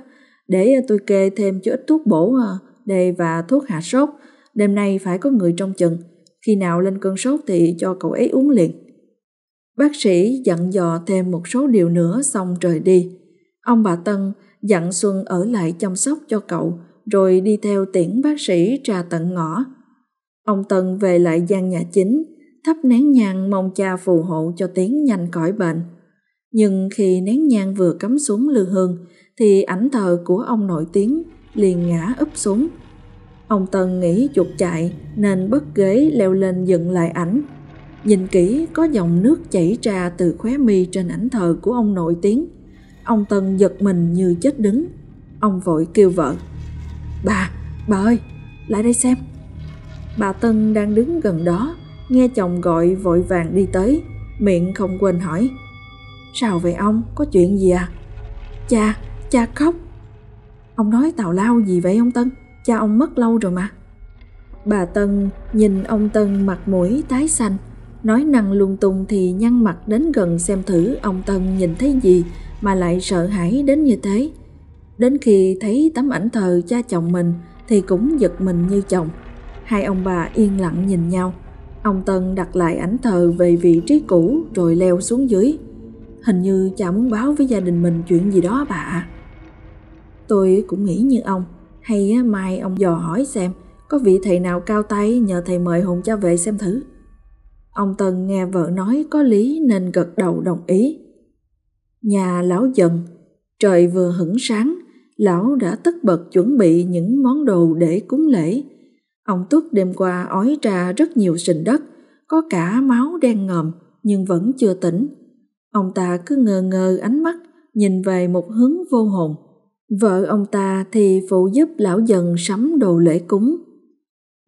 để tôi kê thêm chút ít thuốc bổ à, đề và thuốc hạ sốt, đêm nay phải có người trong chừng, khi nào lên cơn sốt thì cho cậu ấy uống liền. Bác sĩ dặn dò thêm một số điều nữa xong rời đi. Ông bà Tân dặn Xuân ở lại chăm sóc cho cậu, rồi đi theo tiễn bác sĩ ra tận ngõ. Ông Tân về lại gian nhà chính, thắp nén nhang mong cha phù hộ cho Tiến nhanh cõi bệnh. Nhưng khi nén nhang vừa cắm xuống lư hương, thì ảnh thờ của ông nội Tiến liền ngã úp xuống. Ông Tân nghĩ chuột chạy nên bất ghế leo lên dựng lại ảnh. Nhìn kỹ có dòng nước chảy ra từ khóe mi trên ảnh thờ của ông nội tiếng Ông Tân giật mình như chết đứng. Ông vội kêu vợ. Bà, bà ơi, lại đây xem. Bà Tân đang đứng gần đó, nghe chồng gọi vội vàng đi tới, miệng không quên hỏi. Sao vậy ông, có chuyện gì à? Cha, cha khóc. Ông nói tào lao gì vậy ông Tân? Cha ông mất lâu rồi mà. Bà Tân nhìn ông Tân mặt mũi tái xanh, nói năng lung tung thì nhăn mặt đến gần xem thử ông Tân nhìn thấy gì mà lại sợ hãi đến như thế. Đến khi thấy tấm ảnh thờ cha chồng mình thì cũng giật mình như chồng. Hai ông bà yên lặng nhìn nhau. Ông Tân đặt lại ảnh thờ về vị trí cũ rồi leo xuống dưới. Hình như cha muốn báo với gia đình mình chuyện gì đó bà Tôi cũng nghĩ như ông. Hay mai ông dò hỏi xem có vị thầy nào cao tay nhờ thầy mời hồn cha về xem thử. Ông Tân nghe vợ nói có lý nên gật đầu đồng ý. Nhà lão dần, trời vừa hửng sáng, lão đã tất bật chuẩn bị những món đồ để cúng lễ. Ông Túc đêm qua ói ra rất nhiều sình đất, có cả máu đen ngòm nhưng vẫn chưa tỉnh. Ông ta cứ ngơ ngơ ánh mắt nhìn về một hướng vô hồn. Vợ ông ta thì phụ giúp lão dần sắm đồ lễ cúng.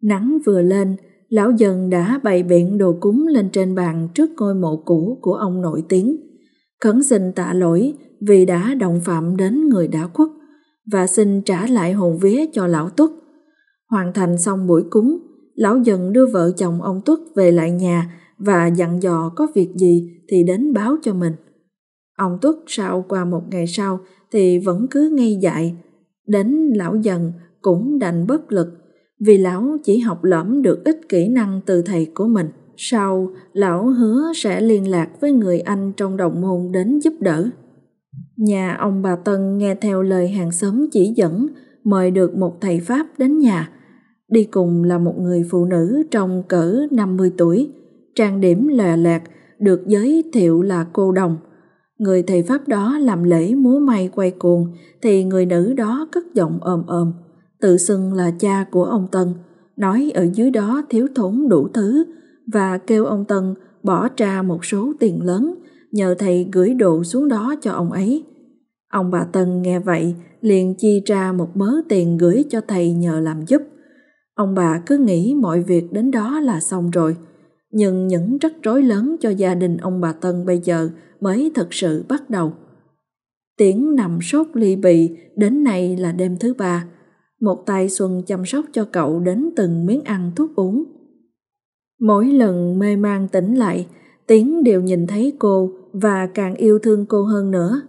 Nắng vừa lên, lão dần đã bày biện đồ cúng lên trên bàn trước ngôi mộ cũ của ông nổi tiếng. khẩn xin tạ lỗi vì đã động phạm đến người đã khuất và xin trả lại hồn vía cho lão Tuất. Hoàn thành xong buổi cúng, lão dần đưa vợ chồng ông Tuất về lại nhà và dặn dò có việc gì thì đến báo cho mình. Ông Tuất sau qua một ngày sau thì vẫn cứ ngây dại, đến lão dần cũng đành bất lực vì lão chỉ học lõm được ít kỹ năng từ thầy của mình. Sau, lão hứa sẽ liên lạc với người anh trong đồng môn đến giúp đỡ. Nhà ông bà Tân nghe theo lời hàng xóm chỉ dẫn mời được một thầy Pháp đến nhà. Đi cùng là một người phụ nữ trong cỡ 50 tuổi, trang điểm lòe lạc, được giới thiệu là cô đồng. Người thầy Pháp đó làm lễ múa may quay cuồng thì người nữ đó cất giọng ồm ồm, tự xưng là cha của ông Tân, nói ở dưới đó thiếu thốn đủ thứ và kêu ông Tân bỏ ra một số tiền lớn nhờ thầy gửi đồ xuống đó cho ông ấy. Ông bà Tân nghe vậy liền chi ra một mớ tiền gửi cho thầy nhờ làm giúp. Ông bà cứ nghĩ mọi việc đến đó là xong rồi, nhưng những rắc rối lớn cho gia đình ông bà Tân bây giờ mới thật sự bắt đầu. Tiễn nằm sốt ly bì đến nay là đêm thứ ba. Một tay Xuân chăm sóc cho cậu đến từng miếng ăn thuốc uống. Mỗi lần mê man tỉnh lại, Tiến đều nhìn thấy cô và càng yêu thương cô hơn nữa.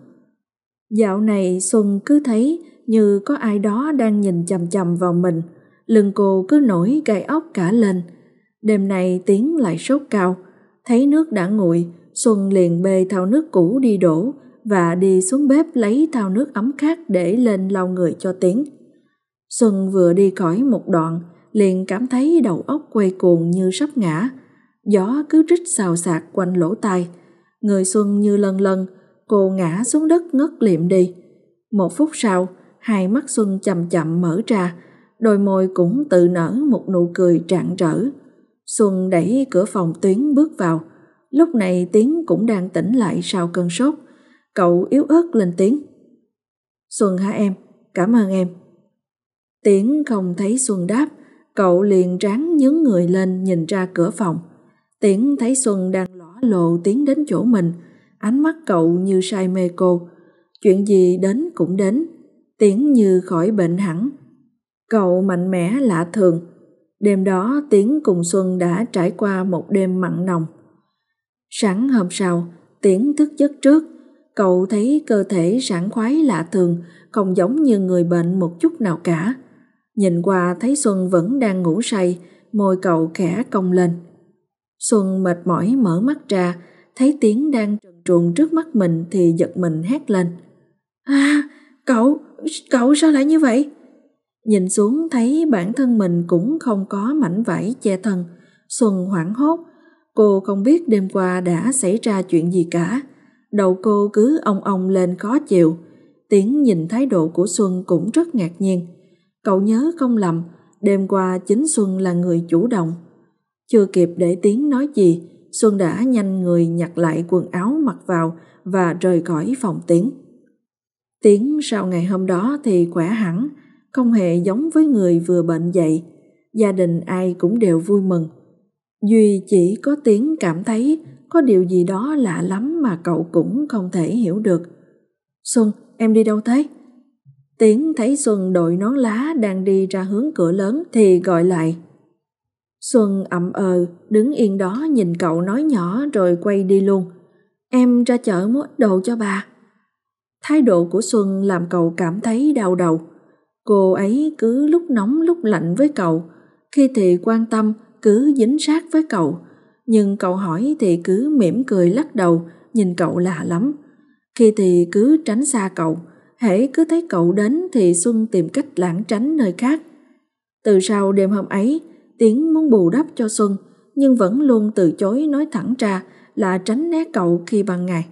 Dạo này Xuân cứ thấy như có ai đó đang nhìn chầm chầm vào mình, lưng cô cứ nổi gai ốc cả lên. Đêm nay Tiến lại sốt cao, thấy nước đã nguội, Xuân liền bê thao nước cũ đi đổ và đi xuống bếp lấy thao nước ấm khác để lên lau người cho Tiến. Xuân vừa đi khỏi một đoạn, liền cảm thấy đầu óc quay cuồng như sắp ngã. Gió cứ rít xào xạc quanh lỗ tai. Người Xuân như lân lân, cô ngã xuống đất ngất liệm đi. Một phút sau, hai mắt Xuân chậm chậm mở ra, đôi môi cũng tự nở một nụ cười trạng rỡ. Xuân đẩy cửa phòng Tuyến bước vào. Lúc này Tiến cũng đang tỉnh lại sau cơn sốt. Cậu yếu ớt lên tiếng. Xuân hả em? Cảm ơn em. Tiến không thấy Xuân đáp, cậu liền ráng nhướng người lên nhìn ra cửa phòng. Tiến thấy Xuân đang lõ lộ tiến đến chỗ mình, ánh mắt cậu như say mê cô. Chuyện gì đến cũng đến, Tiến như khỏi bệnh hẳn. Cậu mạnh mẽ lạ thường. Đêm đó Tiến cùng Xuân đã trải qua một đêm mặn nồng. Sáng hôm sau, Tiến thức giấc trước, cậu thấy cơ thể sảng khoái lạ thường, không giống như người bệnh một chút nào cả. Nhìn qua thấy Xuân vẫn đang ngủ say, môi cậu khẽ cong lên. Xuân mệt mỏi mở mắt ra, thấy Tiến đang trần truồng trước mắt mình thì giật mình hét lên. À, cậu, cậu sao lại như vậy? Nhìn xuống thấy bản thân mình cũng không có mảnh vải che thân. Xuân hoảng hốt, cô không biết đêm qua đã xảy ra chuyện gì cả. Đầu cô cứ ong ong lên khó chịu. Tiến nhìn thái độ của Xuân cũng rất ngạc nhiên. Cậu nhớ không lầm, đêm qua chính Xuân là người chủ động. Chưa kịp để Tiến nói gì, Xuân đã nhanh người nhặt lại quần áo mặc vào và rời khỏi phòng Tiến. Tiến sau ngày hôm đó thì khỏe hẳn, không hề giống với người vừa bệnh dậy. Gia đình ai cũng đều vui mừng. Duy chỉ có tiếng cảm thấy có điều gì đó lạ lắm mà cậu cũng không thể hiểu được. Xuân, em đi đâu thế? Tiến thấy Xuân đội nón lá đang đi ra hướng cửa lớn thì gọi lại. Xuân ậm ờ, đứng yên đó nhìn cậu nói nhỏ rồi quay đi luôn. Em ra chợ mua ít đồ cho bà. Thái độ của Xuân làm cậu cảm thấy đau đầu. Cô ấy cứ lúc nóng lúc lạnh với cậu, khi thì quan tâm cứ dính sát với cậu, nhưng cậu hỏi thì cứ mỉm cười lắc đầu, nhìn cậu lạ lắm. Khi thì cứ tránh xa cậu, hễ cứ thấy cậu đến thì Xuân tìm cách lãng tránh nơi khác. Từ sau đêm hôm ấy, Tiến muốn bù đắp cho Xuân, nhưng vẫn luôn từ chối nói thẳng ra là tránh né cậu khi ban ngày.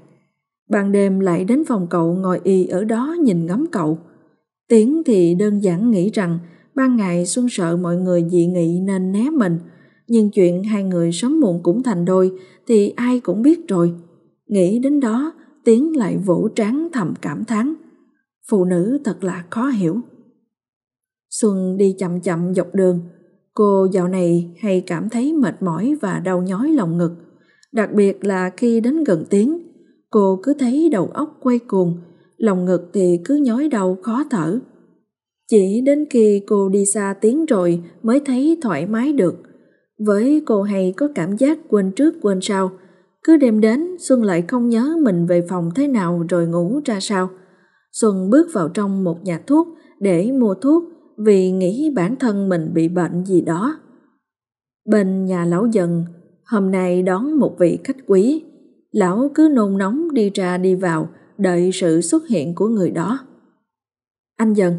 Ban đêm lại đến phòng cậu ngồi y ở đó nhìn ngắm cậu. Tiến thì đơn giản nghĩ rằng ban ngày Xuân sợ mọi người dị nghị nên né mình, nhưng chuyện hai người sớm muộn cũng thành đôi thì ai cũng biết rồi. Nghĩ đến đó, Tiến lại vỗ trán thầm cảm thán phụ nữ thật là khó hiểu. Xuân đi chậm chậm dọc đường, cô dạo này hay cảm thấy mệt mỏi và đau nhói lòng ngực, đặc biệt là khi đến gần tiến Cô cứ thấy đầu óc quay cuồng, lòng ngực thì cứ nhói đau khó thở. Chỉ đến khi cô đi xa tiếng rồi mới thấy thoải mái được. Với cô hay có cảm giác quên trước quên sau. Cứ đêm đến, Xuân lại không nhớ mình về phòng thế nào rồi ngủ ra sao. Xuân bước vào trong một nhà thuốc để mua thuốc vì nghĩ bản thân mình bị bệnh gì đó. Bên nhà lão dần, hôm nay đón một vị khách quý. Lão cứ nôn nóng đi ra đi vào, đợi sự xuất hiện của người đó. Anh dần.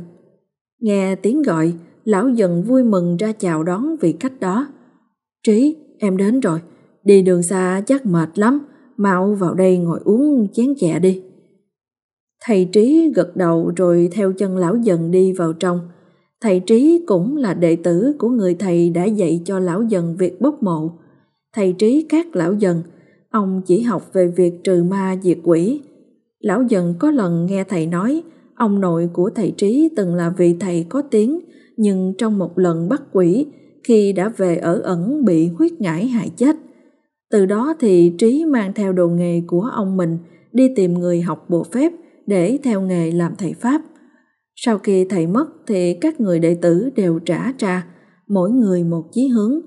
Nghe tiếng gọi, lão dần vui mừng ra chào đón vị khách đó. Trí, em đến rồi, đi đường xa chắc mệt lắm, mau vào đây ngồi uống chén chè đi. Thầy Trí gật đầu rồi theo chân lão dần đi vào trong. Thầy Trí cũng là đệ tử của người thầy đã dạy cho lão dần việc bốc mộ. Thầy Trí các lão dần, ông chỉ học về việc trừ ma diệt quỷ. Lão dần có lần nghe thầy nói, ông nội của thầy Trí từng là vị thầy có tiếng, nhưng trong một lần bắt quỷ, khi đã về ở ẩn bị huyết ngải hại chết. Từ đó thì Trí mang theo đồ nghề của ông mình đi tìm người học bộ phép để theo nghề làm thầy Pháp. Sau khi thầy mất thì các người đệ tử đều trả ra, mỗi người một chí hướng.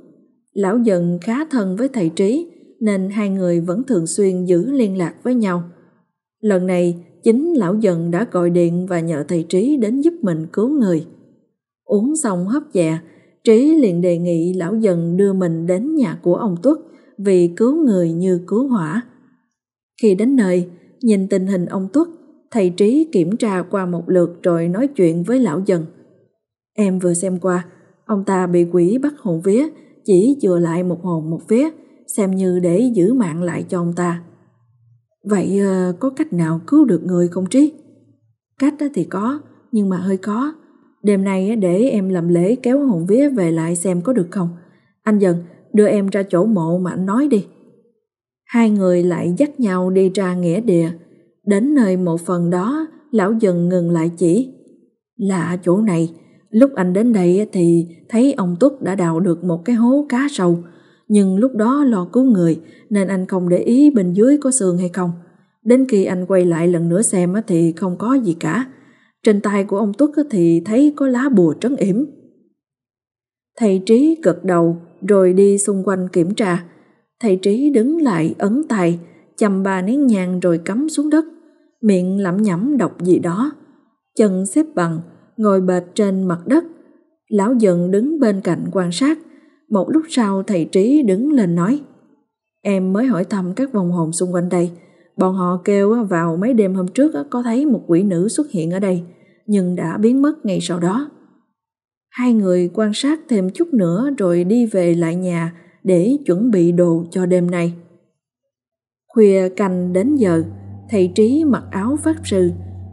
Lão dần khá thân với thầy Trí nên hai người vẫn thường xuyên giữ liên lạc với nhau. Lần này, chính lão dần đã gọi điện và nhờ thầy Trí đến giúp mình cứu người. Uống xong hấp dạ, Trí liền đề nghị lão dần đưa mình đến nhà của ông Tuất vì cứu người như cứu hỏa. Khi đến nơi, nhìn tình hình ông Tuất, thầy Trí kiểm tra qua một lượt rồi nói chuyện với lão dần. Em vừa xem qua, ông ta bị quỷ bắt hồn vía, chỉ chừa lại một hồn một vía, xem như để giữ mạng lại cho ông ta. Vậy ờ, có cách nào cứu được người không Trí? Cách thì có, nhưng mà hơi khó. Đêm nay để em làm lễ kéo hồn vía về lại xem có được không. Anh dần, đưa em ra chỗ mộ mà anh nói đi. Hai người lại dắt nhau đi ra nghĩa địa. Đến nơi một phần đó, lão dần ngừng lại chỉ. Là chỗ này, lúc anh đến đây thì thấy ông túc đã đào được một cái hố cá sâu. Nhưng lúc đó lo cứu người nên anh không để ý bên dưới có xương hay không. Đến khi anh quay lại lần nữa xem thì không có gì cả. Trên tay của ông Tuất thì thấy có lá bùa trấn yểm. Thầy Trí gật đầu rồi đi xung quanh kiểm tra. Thầy Trí đứng lại ấn tay, chầm ba nén nhang rồi cắm xuống đất, miệng lẩm nhẩm đọc gì đó. Chân xếp bằng, ngồi bệt trên mặt đất. Lão dần đứng bên cạnh quan sát. Một lúc sau thầy Trí đứng lên nói Em mới hỏi thăm các vòng hồn xung quanh đây. Bọn họ kêu vào mấy đêm hôm trước có thấy một quỷ nữ xuất hiện ở đây, nhưng đã biến mất ngay sau đó. Hai người quan sát thêm chút nữa rồi đi về lại nhà để chuẩn bị đồ cho đêm nay. Khuya canh đến giờ, thầy Trí mặc áo pháp sư,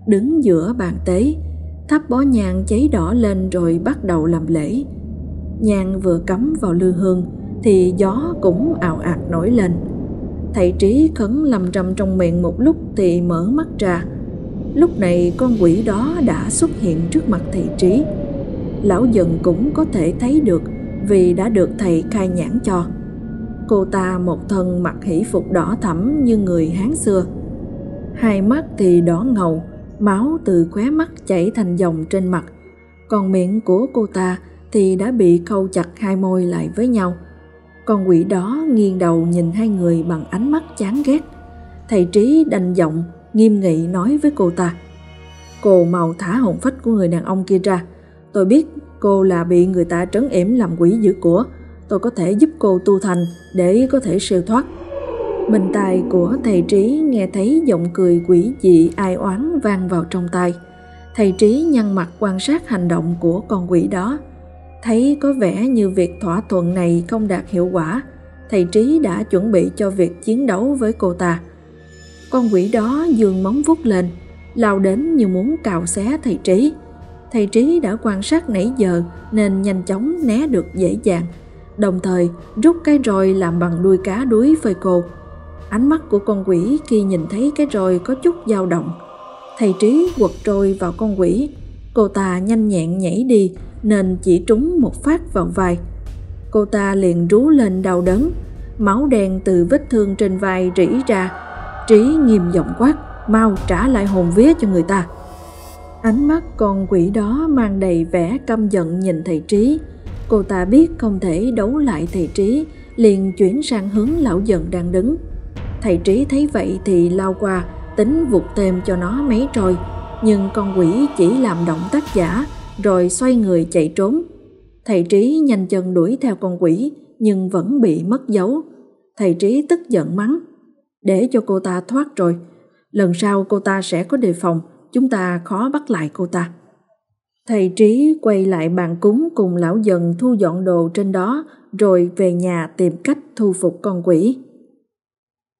đứng giữa bàn tế, thắp bó nhang cháy đỏ lên rồi bắt đầu làm lễ. Nhang vừa cắm vào lư hương thì gió cũng ào ạt nổi lên. Thầy Trí khấn lầm rầm trong miệng một lúc thì mở mắt ra. Lúc này con quỷ đó đã xuất hiện trước mặt thầy Trí lão dần cũng có thể thấy được vì đã được thầy khai nhãn cho. Cô ta một thân mặc hỷ phục đỏ thẫm như người Hán xưa. Hai mắt thì đỏ ngầu, máu từ khóe mắt chảy thành dòng trên mặt. Còn miệng của cô ta thì đã bị khâu chặt hai môi lại với nhau. Con quỷ đó nghiêng đầu nhìn hai người bằng ánh mắt chán ghét. Thầy Trí đành giọng, nghiêm nghị nói với cô ta. Cô mau thả hồn phách của người đàn ông kia ra, Tôi biết cô là bị người ta trấn yểm làm quỷ giữ của. Tôi có thể giúp cô tu thành để có thể siêu thoát. Mình tai của thầy Trí nghe thấy giọng cười quỷ dị ai oán vang vào trong tai. Thầy Trí nhăn mặt quan sát hành động của con quỷ đó. Thấy có vẻ như việc thỏa thuận này không đạt hiệu quả, thầy Trí đã chuẩn bị cho việc chiến đấu với cô ta. Con quỷ đó dường móng vuốt lên, lao đến như muốn cào xé thầy Trí thầy Trí đã quan sát nãy giờ nên nhanh chóng né được dễ dàng, đồng thời rút cái roi làm bằng đuôi cá đuối phơi cô. Ánh mắt của con quỷ khi nhìn thấy cái roi có chút dao động. Thầy Trí quật trôi vào con quỷ, cô ta nhanh nhẹn nhảy đi nên chỉ trúng một phát vào vai. Cô ta liền rú lên đau đớn, máu đen từ vết thương trên vai rỉ ra. Trí nghiêm giọng quát, mau trả lại hồn vía cho người ta. Ánh mắt con quỷ đó mang đầy vẻ căm giận nhìn thầy Trí. Cô ta biết không thể đấu lại thầy Trí, liền chuyển sang hướng lão giận đang đứng. Thầy Trí thấy vậy thì lao qua, tính vụt thêm cho nó mấy trôi, nhưng con quỷ chỉ làm động tác giả, rồi xoay người chạy trốn. Thầy Trí nhanh chân đuổi theo con quỷ, nhưng vẫn bị mất dấu. Thầy Trí tức giận mắng, để cho cô ta thoát rồi, lần sau cô ta sẽ có đề phòng, chúng ta khó bắt lại cô ta. Thầy Trí quay lại bàn cúng cùng lão dần thu dọn đồ trên đó rồi về nhà tìm cách thu phục con quỷ.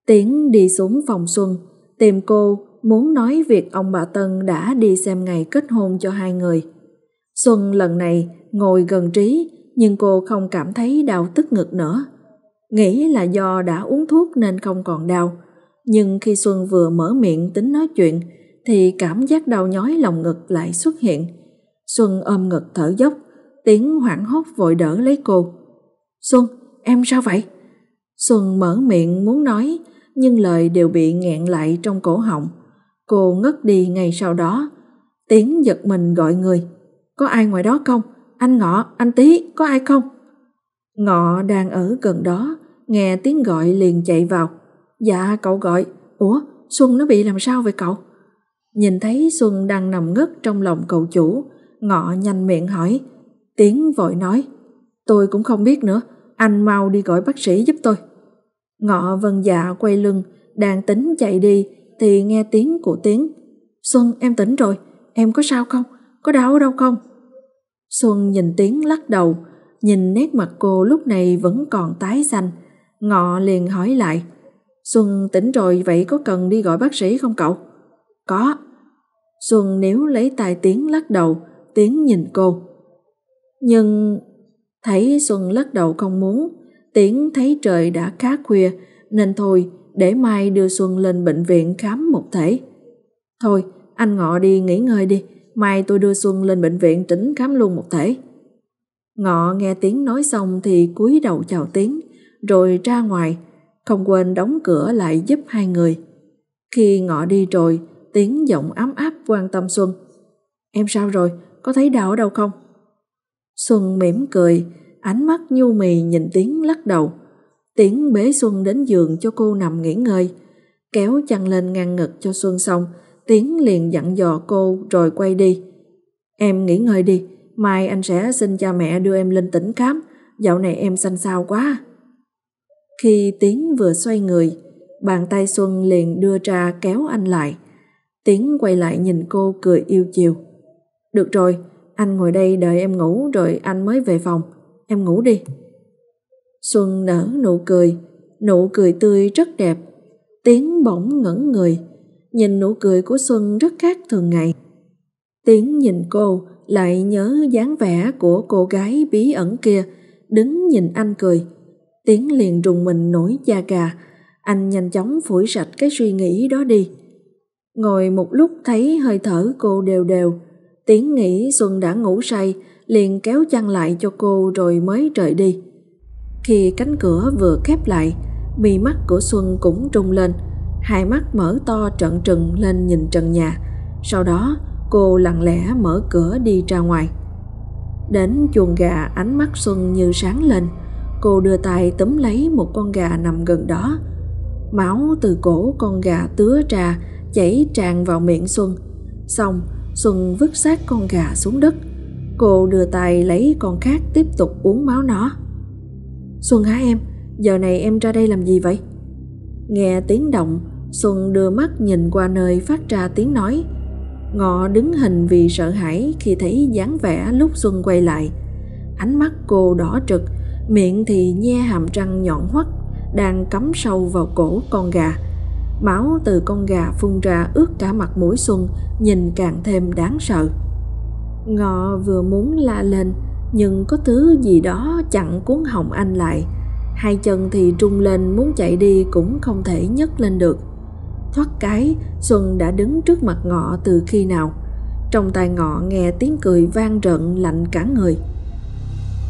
Tiến đi xuống phòng Xuân, tìm cô muốn nói việc ông bà Tân đã đi xem ngày kết hôn cho hai người. Xuân lần này ngồi gần Trí nhưng cô không cảm thấy đau tức ngực nữa. Nghĩ là do đã uống thuốc nên không còn đau. Nhưng khi Xuân vừa mở miệng tính nói chuyện thì cảm giác đau nhói lòng ngực lại xuất hiện. Xuân ôm ngực thở dốc, tiếng hoảng hốt vội đỡ lấy cô. Xuân, em sao vậy? Xuân mở miệng muốn nói, nhưng lời đều bị nghẹn lại trong cổ họng. Cô ngất đi ngay sau đó. Tiếng giật mình gọi người. Có ai ngoài đó không? Anh Ngọ, anh tí có ai không? Ngọ đang ở gần đó, nghe tiếng gọi liền chạy vào. Dạ, cậu gọi. Ủa, Xuân nó bị làm sao vậy cậu? Nhìn thấy Xuân đang nằm ngất trong lòng cậu chủ, Ngọ nhanh miệng hỏi. Tiến vội nói, tôi cũng không biết nữa, anh mau đi gọi bác sĩ giúp tôi. Ngọ vân dạ quay lưng, đang tính chạy đi thì nghe tiếng của Tiến. Xuân em tỉnh rồi, em có sao không? Có đau ở đâu không? Xuân nhìn Tiến lắc đầu, nhìn nét mặt cô lúc này vẫn còn tái xanh. Ngọ liền hỏi lại, Xuân tỉnh rồi vậy có cần đi gọi bác sĩ không cậu? Có. Xuân nếu lấy tài Tiến lắc đầu, Tiến nhìn cô. Nhưng thấy Xuân lắc đầu không muốn, Tiến thấy trời đã khá khuya nên thôi để mai đưa Xuân lên bệnh viện khám một thể. Thôi, anh Ngọ đi nghỉ ngơi đi, mai tôi đưa Xuân lên bệnh viện tỉnh khám luôn một thể. Ngọ nghe Tiến nói xong thì cúi đầu chào Tiến, rồi ra ngoài, không quên đóng cửa lại giúp hai người. Khi Ngọ đi rồi, tiếng giọng ấm áp quan tâm Xuân. Em sao rồi, có thấy đau ở đâu không? Xuân mỉm cười, ánh mắt nhu mì nhìn Tiến lắc đầu. Tiến bế Xuân đến giường cho cô nằm nghỉ ngơi, kéo chăn lên ngang ngực cho Xuân xong, Tiến liền dặn dò cô rồi quay đi. Em nghỉ ngơi đi, mai anh sẽ xin cha mẹ đưa em lên tỉnh khám, dạo này em xanh xao quá. Khi Tiến vừa xoay người, bàn tay Xuân liền đưa ra kéo anh lại. Tiến quay lại nhìn cô cười yêu chiều. Được rồi, anh ngồi đây đợi em ngủ rồi anh mới về phòng. Em ngủ đi. Xuân nở nụ cười, nụ cười tươi rất đẹp. Tiến bỗng ngẩn người, nhìn nụ cười của Xuân rất khác thường ngày. Tiến nhìn cô, lại nhớ dáng vẻ của cô gái bí ẩn kia, đứng nhìn anh cười. Tiến liền rùng mình nổi da gà, anh nhanh chóng phủi sạch cái suy nghĩ đó đi. Ngồi một lúc thấy hơi thở cô đều đều, Tiến nghĩ Xuân đã ngủ say, liền kéo chăn lại cho cô rồi mới rời đi. Khi cánh cửa vừa khép lại, mi mắt của Xuân cũng trung lên, hai mắt mở to trợn trừng lên nhìn trần nhà. Sau đó, cô lặng lẽ mở cửa đi ra ngoài. Đến chuồng gà ánh mắt Xuân như sáng lên, cô đưa tay túm lấy một con gà nằm gần đó. Máu từ cổ con gà tứa ra, chảy tràn vào miệng Xuân. Xong, Xuân vứt xác con gà xuống đất. Cô đưa tay lấy con khác tiếp tục uống máu nó. Xuân hả em, giờ này em ra đây làm gì vậy? Nghe tiếng động, Xuân đưa mắt nhìn qua nơi phát ra tiếng nói. Ngọ đứng hình vì sợ hãi khi thấy dáng vẻ lúc Xuân quay lại. Ánh mắt cô đỏ trực, miệng thì nhe hàm răng nhọn hoắt, đang cắm sâu vào cổ con gà. Máu từ con gà phun ra ướt cả mặt mũi Xuân, nhìn càng thêm đáng sợ. Ngọ vừa muốn la lên, nhưng có thứ gì đó chặn cuốn họng anh lại. Hai chân thì trung lên muốn chạy đi cũng không thể nhấc lên được. Thoát cái, Xuân đã đứng trước mặt Ngọ từ khi nào. Trong tai Ngọ nghe tiếng cười vang rợn lạnh cả người.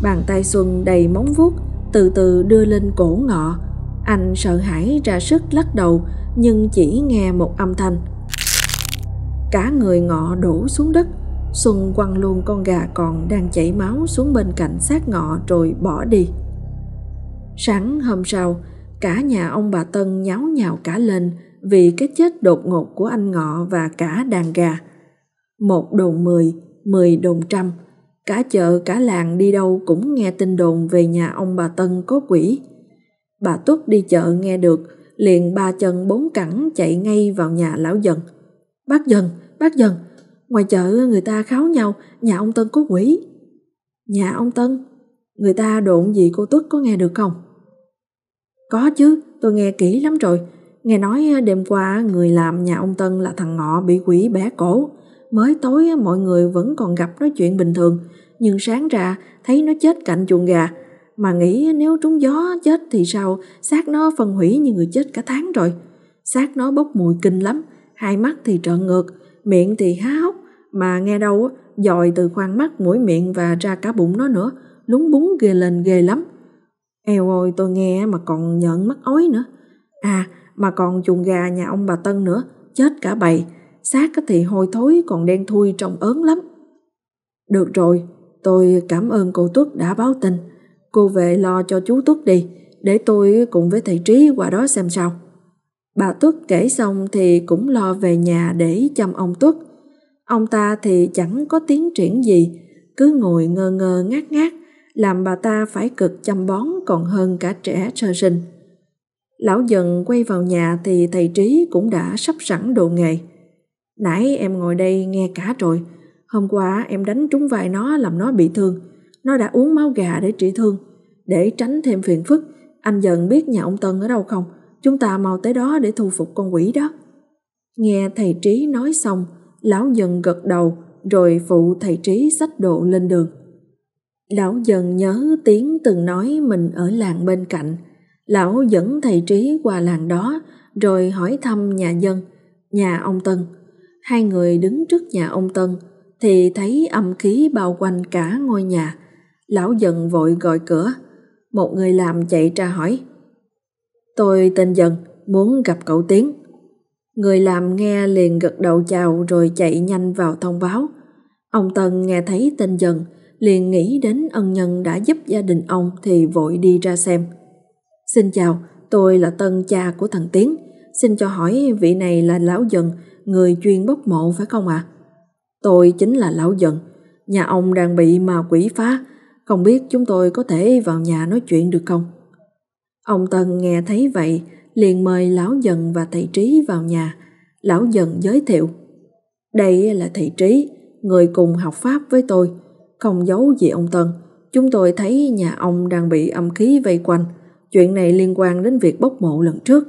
Bàn tay Xuân đầy móng vuốt, từ từ đưa lên cổ Ngọ. Anh sợ hãi ra sức lắc đầu nhưng chỉ nghe một âm thanh. Cả người ngọ đổ xuống đất, Xuân quăng luôn con gà còn đang chảy máu xuống bên cạnh xác ngọ rồi bỏ đi. Sáng hôm sau, cả nhà ông bà Tân nháo nhào cả lên vì cái chết đột ngột của anh Ngọ và cả đàn gà. Một đồn mười, mười đồn trăm, cả chợ cả làng đi đâu cũng nghe tin đồn về nhà ông bà Tân có quỷ. Bà Túc đi chợ nghe được, liền ba chân bốn cẳng chạy ngay vào nhà lão dần. Bác dần, bác dần, ngoài chợ người ta kháo nhau nhà ông Tân có quỷ. Nhà ông Tân, người ta đồn gì cô Tuất có nghe được không? Có chứ, tôi nghe kỹ lắm rồi. Nghe nói đêm qua người làm nhà ông Tân là thằng Ngọ bị quỷ bẻ cổ. Mới tối mọi người vẫn còn gặp nói chuyện bình thường, nhưng sáng ra thấy nó chết cạnh chuồng gà. Mà nghĩ nếu trúng gió chết thì sao, xác nó phân hủy như người chết cả tháng rồi. Xác nó bốc mùi kinh lắm, hai mắt thì trợn ngược, miệng thì há hốc, mà nghe đâu dòi từ khoang mắt mũi miệng và ra cả bụng nó nữa, lúng búng ghê lên ghê lắm. Eo ôi tôi nghe mà còn nhận mắt ối nữa. À mà còn chuồng gà nhà ông bà Tân nữa, chết cả bầy, xác thì hôi thối còn đen thui trông ớn lắm. Được rồi, tôi cảm ơn cô Tuất đã báo tin. Cô về lo cho chú Tuất đi, để tôi cùng với thầy Trí qua đó xem sao. Bà Tuất kể xong thì cũng lo về nhà để chăm ông Tuất. Ông ta thì chẳng có tiến triển gì, cứ ngồi ngơ ngơ ngát ngát, làm bà ta phải cực chăm bón còn hơn cả trẻ sơ sinh. Lão dần quay vào nhà thì thầy Trí cũng đã sắp sẵn đồ nghề. Nãy em ngồi đây nghe cả rồi, hôm qua em đánh trúng vai nó làm nó bị thương. Nó đã uống máu gà để trị thương. Để tránh thêm phiền phức, anh dần biết nhà ông Tân ở đâu không? Chúng ta mau tới đó để thu phục con quỷ đó. Nghe thầy Trí nói xong, lão dần gật đầu rồi phụ thầy Trí sách độ lên đường. Lão dần nhớ tiếng từng nói mình ở làng bên cạnh. Lão dẫn thầy Trí qua làng đó rồi hỏi thăm nhà dân, nhà ông Tân. Hai người đứng trước nhà ông Tân thì thấy âm khí bao quanh cả ngôi nhà. Lão dần vội gọi cửa. Một người làm chạy ra hỏi. Tôi tên Dần, muốn gặp cậu Tiến. Người làm nghe liền gật đầu chào rồi chạy nhanh vào thông báo. Ông Tân nghe thấy tên Dần, liền nghĩ đến ân nhân đã giúp gia đình ông thì vội đi ra xem. Xin chào, tôi là Tân cha của thằng Tiến. Xin cho hỏi vị này là Lão Dần, người chuyên bốc mộ phải không ạ? À? Tôi chính là Lão Dần. Nhà ông đang bị ma quỷ phá. Không biết chúng tôi có thể vào nhà nói chuyện được không? Ông Tân nghe thấy vậy, liền mời Lão Dần và thầy Trí vào nhà. Lão Dần giới thiệu. Đây là thầy Trí, người cùng học Pháp với tôi. Không giấu gì ông Tân, chúng tôi thấy nhà ông đang bị âm khí vây quanh. Chuyện này liên quan đến việc bốc mộ lần trước.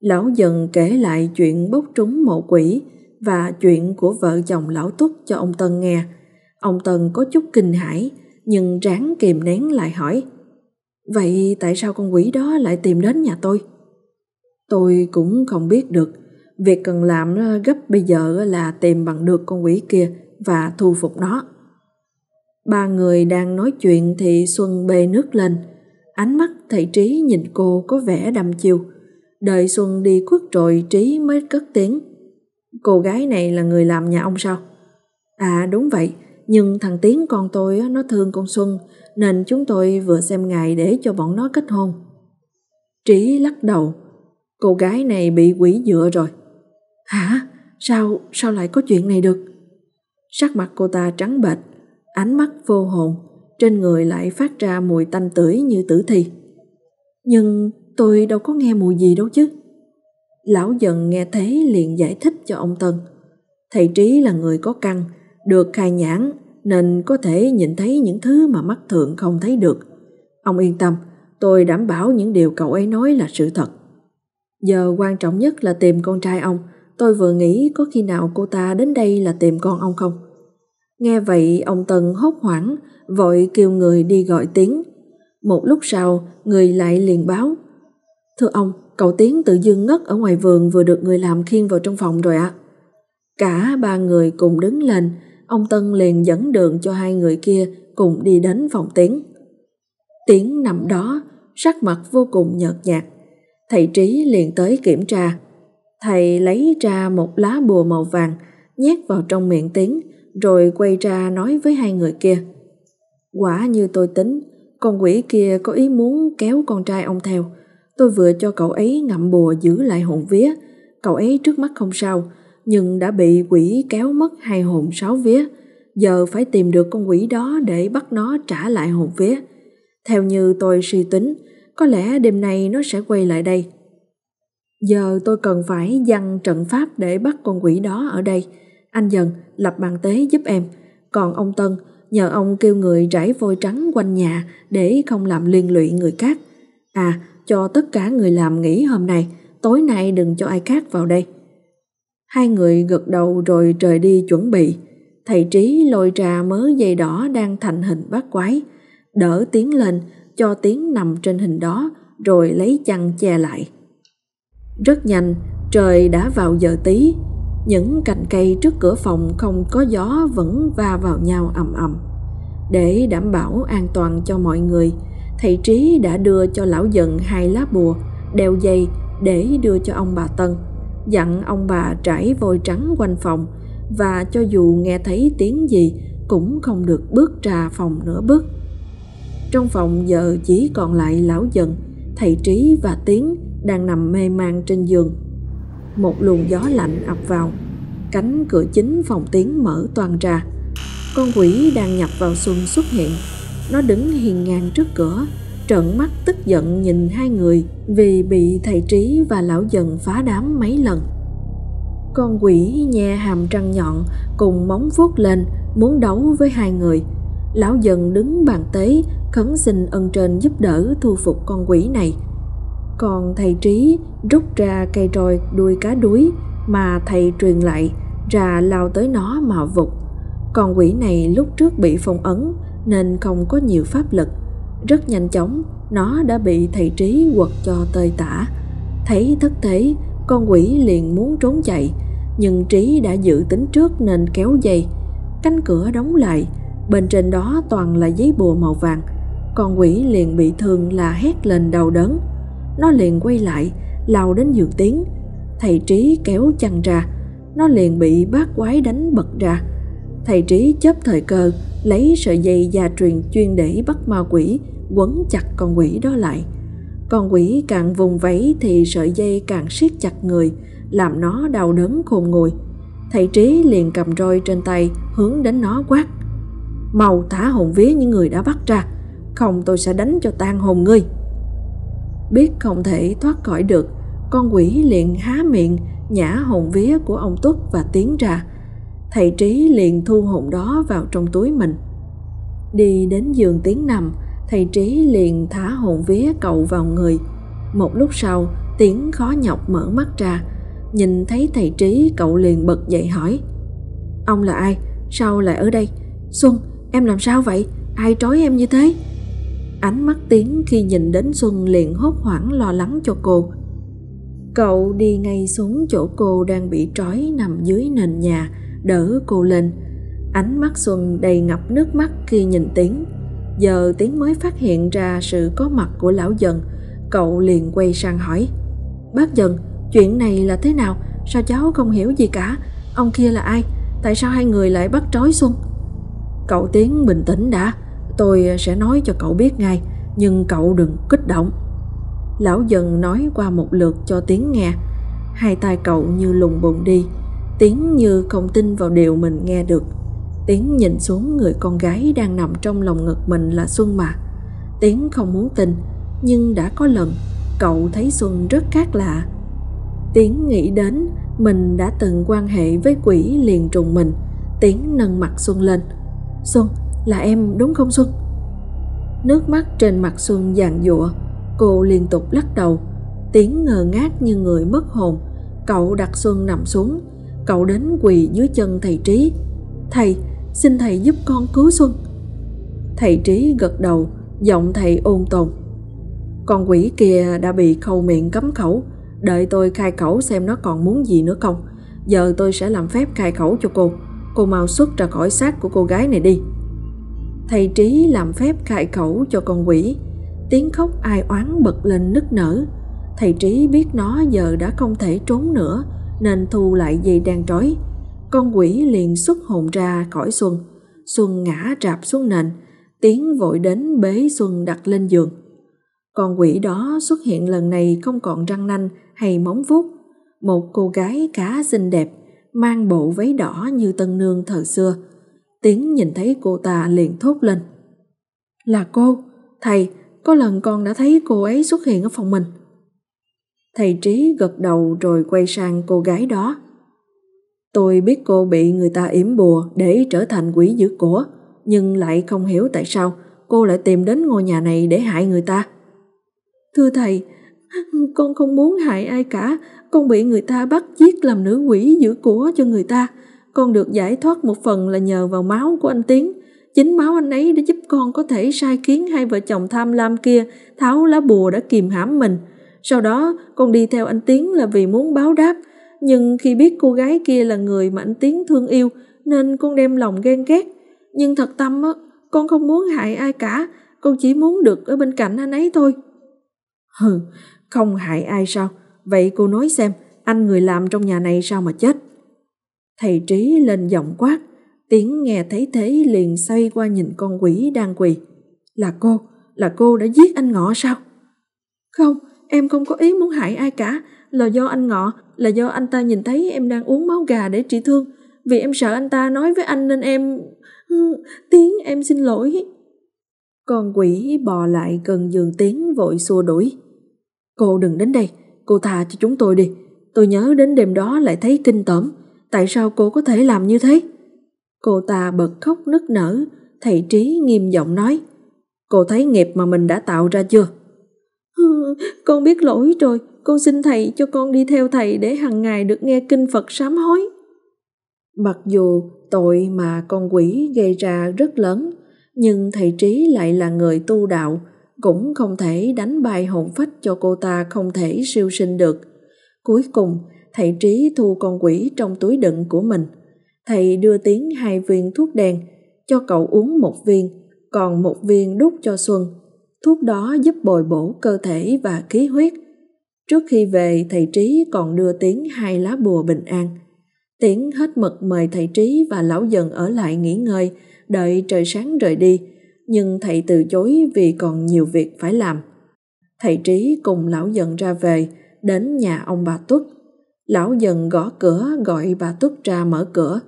Lão dần kể lại chuyện bốc trúng mộ quỷ và chuyện của vợ chồng lão Túc cho ông Tân nghe. Ông Tân có chút kinh hãi, nhưng ráng kìm nén lại hỏi, Vậy tại sao con quỷ đó lại tìm đến nhà tôi? Tôi cũng không biết được. Việc cần làm gấp bây giờ là tìm bằng được con quỷ kia và thu phục nó. Ba người đang nói chuyện thì Xuân bê nước lên. Ánh mắt thầy Trí nhìn cô có vẻ đăm chiêu. Đợi Xuân đi khuất rồi Trí mới cất tiếng. Cô gái này là người làm nhà ông sao? À đúng vậy, nhưng thằng Tiến con tôi nó thương con Xuân nên chúng tôi vừa xem ngày để cho bọn nó kết hôn. Trí lắc đầu. Cô gái này bị quỷ dựa rồi. Hả? Sao, sao lại có chuyện này được? Sắc mặt cô ta trắng bệch, ánh mắt vô hồn, trên người lại phát ra mùi tanh tưởi như tử thi. Nhưng tôi đâu có nghe mùi gì đâu chứ. Lão dần nghe thế liền giải thích cho ông Tân. Thầy Trí là người có căn, được khai nhãn nên có thể nhìn thấy những thứ mà mắt thường không thấy được. Ông yên tâm, tôi đảm bảo những điều cậu ấy nói là sự thật. Giờ quan trọng nhất là tìm con trai ông. Tôi vừa nghĩ có khi nào cô ta đến đây là tìm con ông không? Nghe vậy ông Tân hốt hoảng, vội kêu người đi gọi tiếng. Một lúc sau, người lại liền báo. Thưa ông, cậu Tiến tự dưng ngất ở ngoài vườn vừa được người làm khiêng vào trong phòng rồi ạ. Cả ba người cùng đứng lên, ông Tân liền dẫn đường cho hai người kia cùng đi đến phòng Tiến. Tiến nằm đó, sắc mặt vô cùng nhợt nhạt, Thầy Trí liền tới kiểm tra. Thầy lấy ra một lá bùa màu vàng, nhét vào trong miệng Tiến, rồi quay ra nói với hai người kia. Quả như tôi tính, con quỷ kia có ý muốn kéo con trai ông theo. Tôi vừa cho cậu ấy ngậm bùa giữ lại hồn vía. Cậu ấy trước mắt không sao, nhưng đã bị quỷ kéo mất hai hồn sáu vía. Giờ phải tìm được con quỷ đó để bắt nó trả lại hồn vía. Theo như tôi suy tính, có lẽ đêm nay nó sẽ quay lại đây. Giờ tôi cần phải dăng trận pháp để bắt con quỷ đó ở đây. Anh dần lập bàn tế giúp em. Còn ông Tân, nhờ ông kêu người rải vôi trắng quanh nhà để không làm liên lụy người khác. À, cho tất cả người làm nghỉ hôm nay, tối nay đừng cho ai khác vào đây. Hai người gật đầu rồi rời đi chuẩn bị. Thầy Trí lôi ra mớ dây đỏ đang thành hình bát quái, đỡ tiếng lên cho tiếng nằm trên hình đó rồi lấy chăn che lại. Rất nhanh, trời đã vào giờ tí, những cành cây trước cửa phòng không có gió vẫn va vào nhau ầm ầm. Để đảm bảo an toàn cho mọi người, thầy Trí đã đưa cho lão dần hai lá bùa, đeo dây để đưa cho ông bà Tân, dặn ông bà trải vôi trắng quanh phòng và cho dù nghe thấy tiếng gì cũng không được bước ra phòng nửa bước. Trong phòng giờ chỉ còn lại lão dần, thầy Trí và Tiến đang nằm mê man trên giường. Một luồng gió lạnh ập vào, cánh cửa chính phòng Tiến mở toàn ra. Con quỷ đang nhập vào xuân xuất hiện. Nó đứng hiền ngang trước cửa, trợn mắt tức giận nhìn hai người vì bị thầy Trí và lão dần phá đám mấy lần. Con quỷ nhe hàm răng nhọn cùng móng vuốt lên muốn đấu với hai người. Lão dần đứng bàn tế khấn xin ân trên giúp đỡ thu phục con quỷ này. Còn thầy Trí rút ra cây roi đuôi cá đuối mà thầy truyền lại ra lao tới nó mà vụt. Con quỷ này lúc trước bị phong ấn nên không có nhiều pháp lực. Rất nhanh chóng, nó đã bị thầy Trí quật cho tơi tả. Thấy thất thế, con quỷ liền muốn trốn chạy, nhưng Trí đã dự tính trước nên kéo dây. Cánh cửa đóng lại, bên trên đó toàn là giấy bùa màu vàng. Con quỷ liền bị thương là hét lên đau đớn. Nó liền quay lại, lao đến giường tiếng. Thầy Trí kéo chăn ra, nó liền bị bác quái đánh bật ra. Thầy Trí chớp thời cơ, lấy sợi dây gia truyền chuyên để bắt ma quỷ, quấn chặt con quỷ đó lại. Con quỷ càng vùng vẫy thì sợi dây càng siết chặt người, làm nó đau đớn khôn nguôi. Thầy Trí liền cầm roi trên tay hướng đến nó quát. Mau thả hồn vía những người đã bắt ra, không tôi sẽ đánh cho tan hồn ngươi. Biết không thể thoát khỏi được, con quỷ liền há miệng nhả hồn vía của ông Tuất và tiến ra. Thầy Trí liền thu hồn đó vào trong túi mình. Đi đến giường tiến nằm, thầy Trí liền thả hồn vía cậu vào người. Một lúc sau, Tiến khó nhọc mở mắt ra, nhìn thấy thầy Trí cậu liền bật dậy hỏi. Ông là ai? Sao lại ở đây? Xuân, em làm sao vậy? Ai trói em như thế? Ánh mắt Tiến khi nhìn đến Xuân liền hốt hoảng lo lắng cho cô. Cậu đi ngay xuống chỗ cô đang bị trói nằm dưới nền nhà, đỡ cô lên. Ánh mắt Xuân đầy ngập nước mắt khi nhìn Tiến. Giờ Tiến mới phát hiện ra sự có mặt của lão dần. Cậu liền quay sang hỏi. Bác dần, chuyện này là thế nào? Sao cháu không hiểu gì cả? Ông kia là ai? Tại sao hai người lại bắt trói Xuân? Cậu Tiến bình tĩnh đã. Tôi sẽ nói cho cậu biết ngay, nhưng cậu đừng kích động. Lão dần nói qua một lượt cho Tiến nghe. Hai tay cậu như lùng bùng đi, Tiến như không tin vào điều mình nghe được. Tiến nhìn xuống người con gái đang nằm trong lòng ngực mình là Xuân mà. Tiến không muốn tin, nhưng đã có lần cậu thấy Xuân rất khác lạ. Tiến nghĩ đến mình đã từng quan hệ với quỷ liền trùng mình. Tiến nâng mặt Xuân lên. Xuân, là em đúng không Xuân? Nước mắt trên mặt Xuân giàn giụa, cô liên tục lắc đầu, tiếng ngờ ngác như người mất hồn. Cậu đặt Xuân nằm xuống, cậu đến quỳ dưới chân thầy Trí. Thầy, xin thầy giúp con cứu Xuân. Thầy Trí gật đầu, giọng thầy ôn tồn. Con quỷ kia đã bị khâu miệng cấm khẩu, đợi tôi khai khẩu xem nó còn muốn gì nữa không. Giờ tôi sẽ làm phép khai khẩu cho cô. Cô mau xuất ra khỏi xác của cô gái này đi. Thầy Trí làm phép khai khẩu cho con quỷ. Tiếng khóc ai oán bật lên nức nở. Thầy Trí biết nó giờ đã không thể trốn nữa nên thu lại dây đang trói. Con quỷ liền xuất hồn ra khỏi Xuân. Xuân ngã rạp xuống nền, Tiến vội đến bế Xuân đặt lên giường. Con quỷ đó xuất hiện lần này không còn răng nanh hay móng vuốt. Một cô gái cá xinh đẹp, mang bộ váy đỏ như tân nương thời xưa. Tiến nhìn thấy cô ta liền thốt lên. Là cô, thầy, có lần con đã thấy cô ấy xuất hiện ở phòng mình. Thầy Trí gật đầu rồi quay sang cô gái đó. Tôi biết cô bị người ta yểm bùa để trở thành quỷ giữ của, nhưng lại không hiểu tại sao cô lại tìm đến ngôi nhà này để hại người ta. Thưa thầy, con không muốn hại ai cả, con bị người ta bắt giết làm nữ quỷ giữ của cho người ta. Con được giải thoát một phần là nhờ vào máu của anh Tiến. Chính máu anh ấy đã giúp con có thể sai khiến hai vợ chồng tham lam kia tháo lá bùa đã kìm hãm mình. Sau đó con đi theo anh Tiến là vì muốn báo đáp. Nhưng khi biết cô gái kia là người mà anh Tiến thương yêu nên con đem lòng ghen ghét. Nhưng thật tâm á, con không muốn hại ai cả, con chỉ muốn được ở bên cạnh anh ấy thôi. Hừ, không hại ai sao? Vậy cô nói xem, anh người làm trong nhà này sao mà chết? Thầy Trí lên giọng quát, tiếng nghe thấy thế liền xoay qua nhìn con quỷ đang quỳ. Là cô, là cô đã giết anh Ngọ sao? Không, em không có ý muốn hại ai cả, là do anh Ngọ, là do anh ta nhìn thấy em đang uống máu gà để trị thương. Vì em sợ anh ta nói với anh nên em... Ừ, tiếng em xin lỗi. Con quỷ bò lại gần giường tiếng vội xua đuổi. Cô đừng đến đây, cô thà cho chúng tôi đi. Tôi nhớ đến đêm đó lại thấy kinh tởm. Tại sao cô có thể làm như thế? Cô ta bật khóc nức nở, thầy Trí nghiêm giọng nói. Cô thấy nghiệp mà mình đã tạo ra chưa? Con biết lỗi rồi, con xin thầy cho con đi theo thầy để hàng ngày được nghe kinh Phật sám hối. Mặc dù tội mà con quỷ gây ra rất lớn, nhưng thầy Trí lại là người tu đạo, cũng không thể đánh bài hồn phách cho cô ta không thể siêu sinh được. Cuối cùng, thầy Trí thu con quỷ trong túi đựng của mình. Thầy đưa tiếng hai viên thuốc đen, cho cậu uống một viên, còn một viên đút cho Xuân. Thuốc đó giúp bồi bổ cơ thể và khí huyết. Trước khi về, thầy Trí còn đưa tiếng hai lá bùa bình an. Tiến hết mực mời thầy Trí và lão dần ở lại nghỉ ngơi, đợi trời sáng rời đi, nhưng thầy từ chối vì còn nhiều việc phải làm. Thầy Trí cùng lão dần ra về, đến nhà ông bà Tuất. Lão dần gõ cửa gọi bà Tuất ra mở cửa.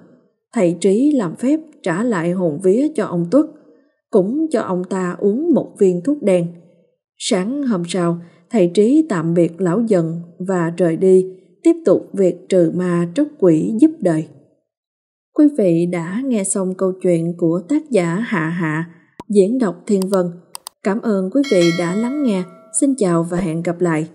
Thầy Trí làm phép trả lại hồn vía cho ông Tuất, cũng cho ông ta uống một viên thuốc đen. Sáng hôm sau, thầy Trí tạm biệt lão dần và rời đi, tiếp tục việc trừ ma tróc quỷ giúp đời. Quý vị đã nghe xong câu chuyện của tác giả Hạ Hạ, diễn đọc Thiên Vân. Cảm ơn quý vị đã lắng nghe. Xin chào và hẹn gặp lại.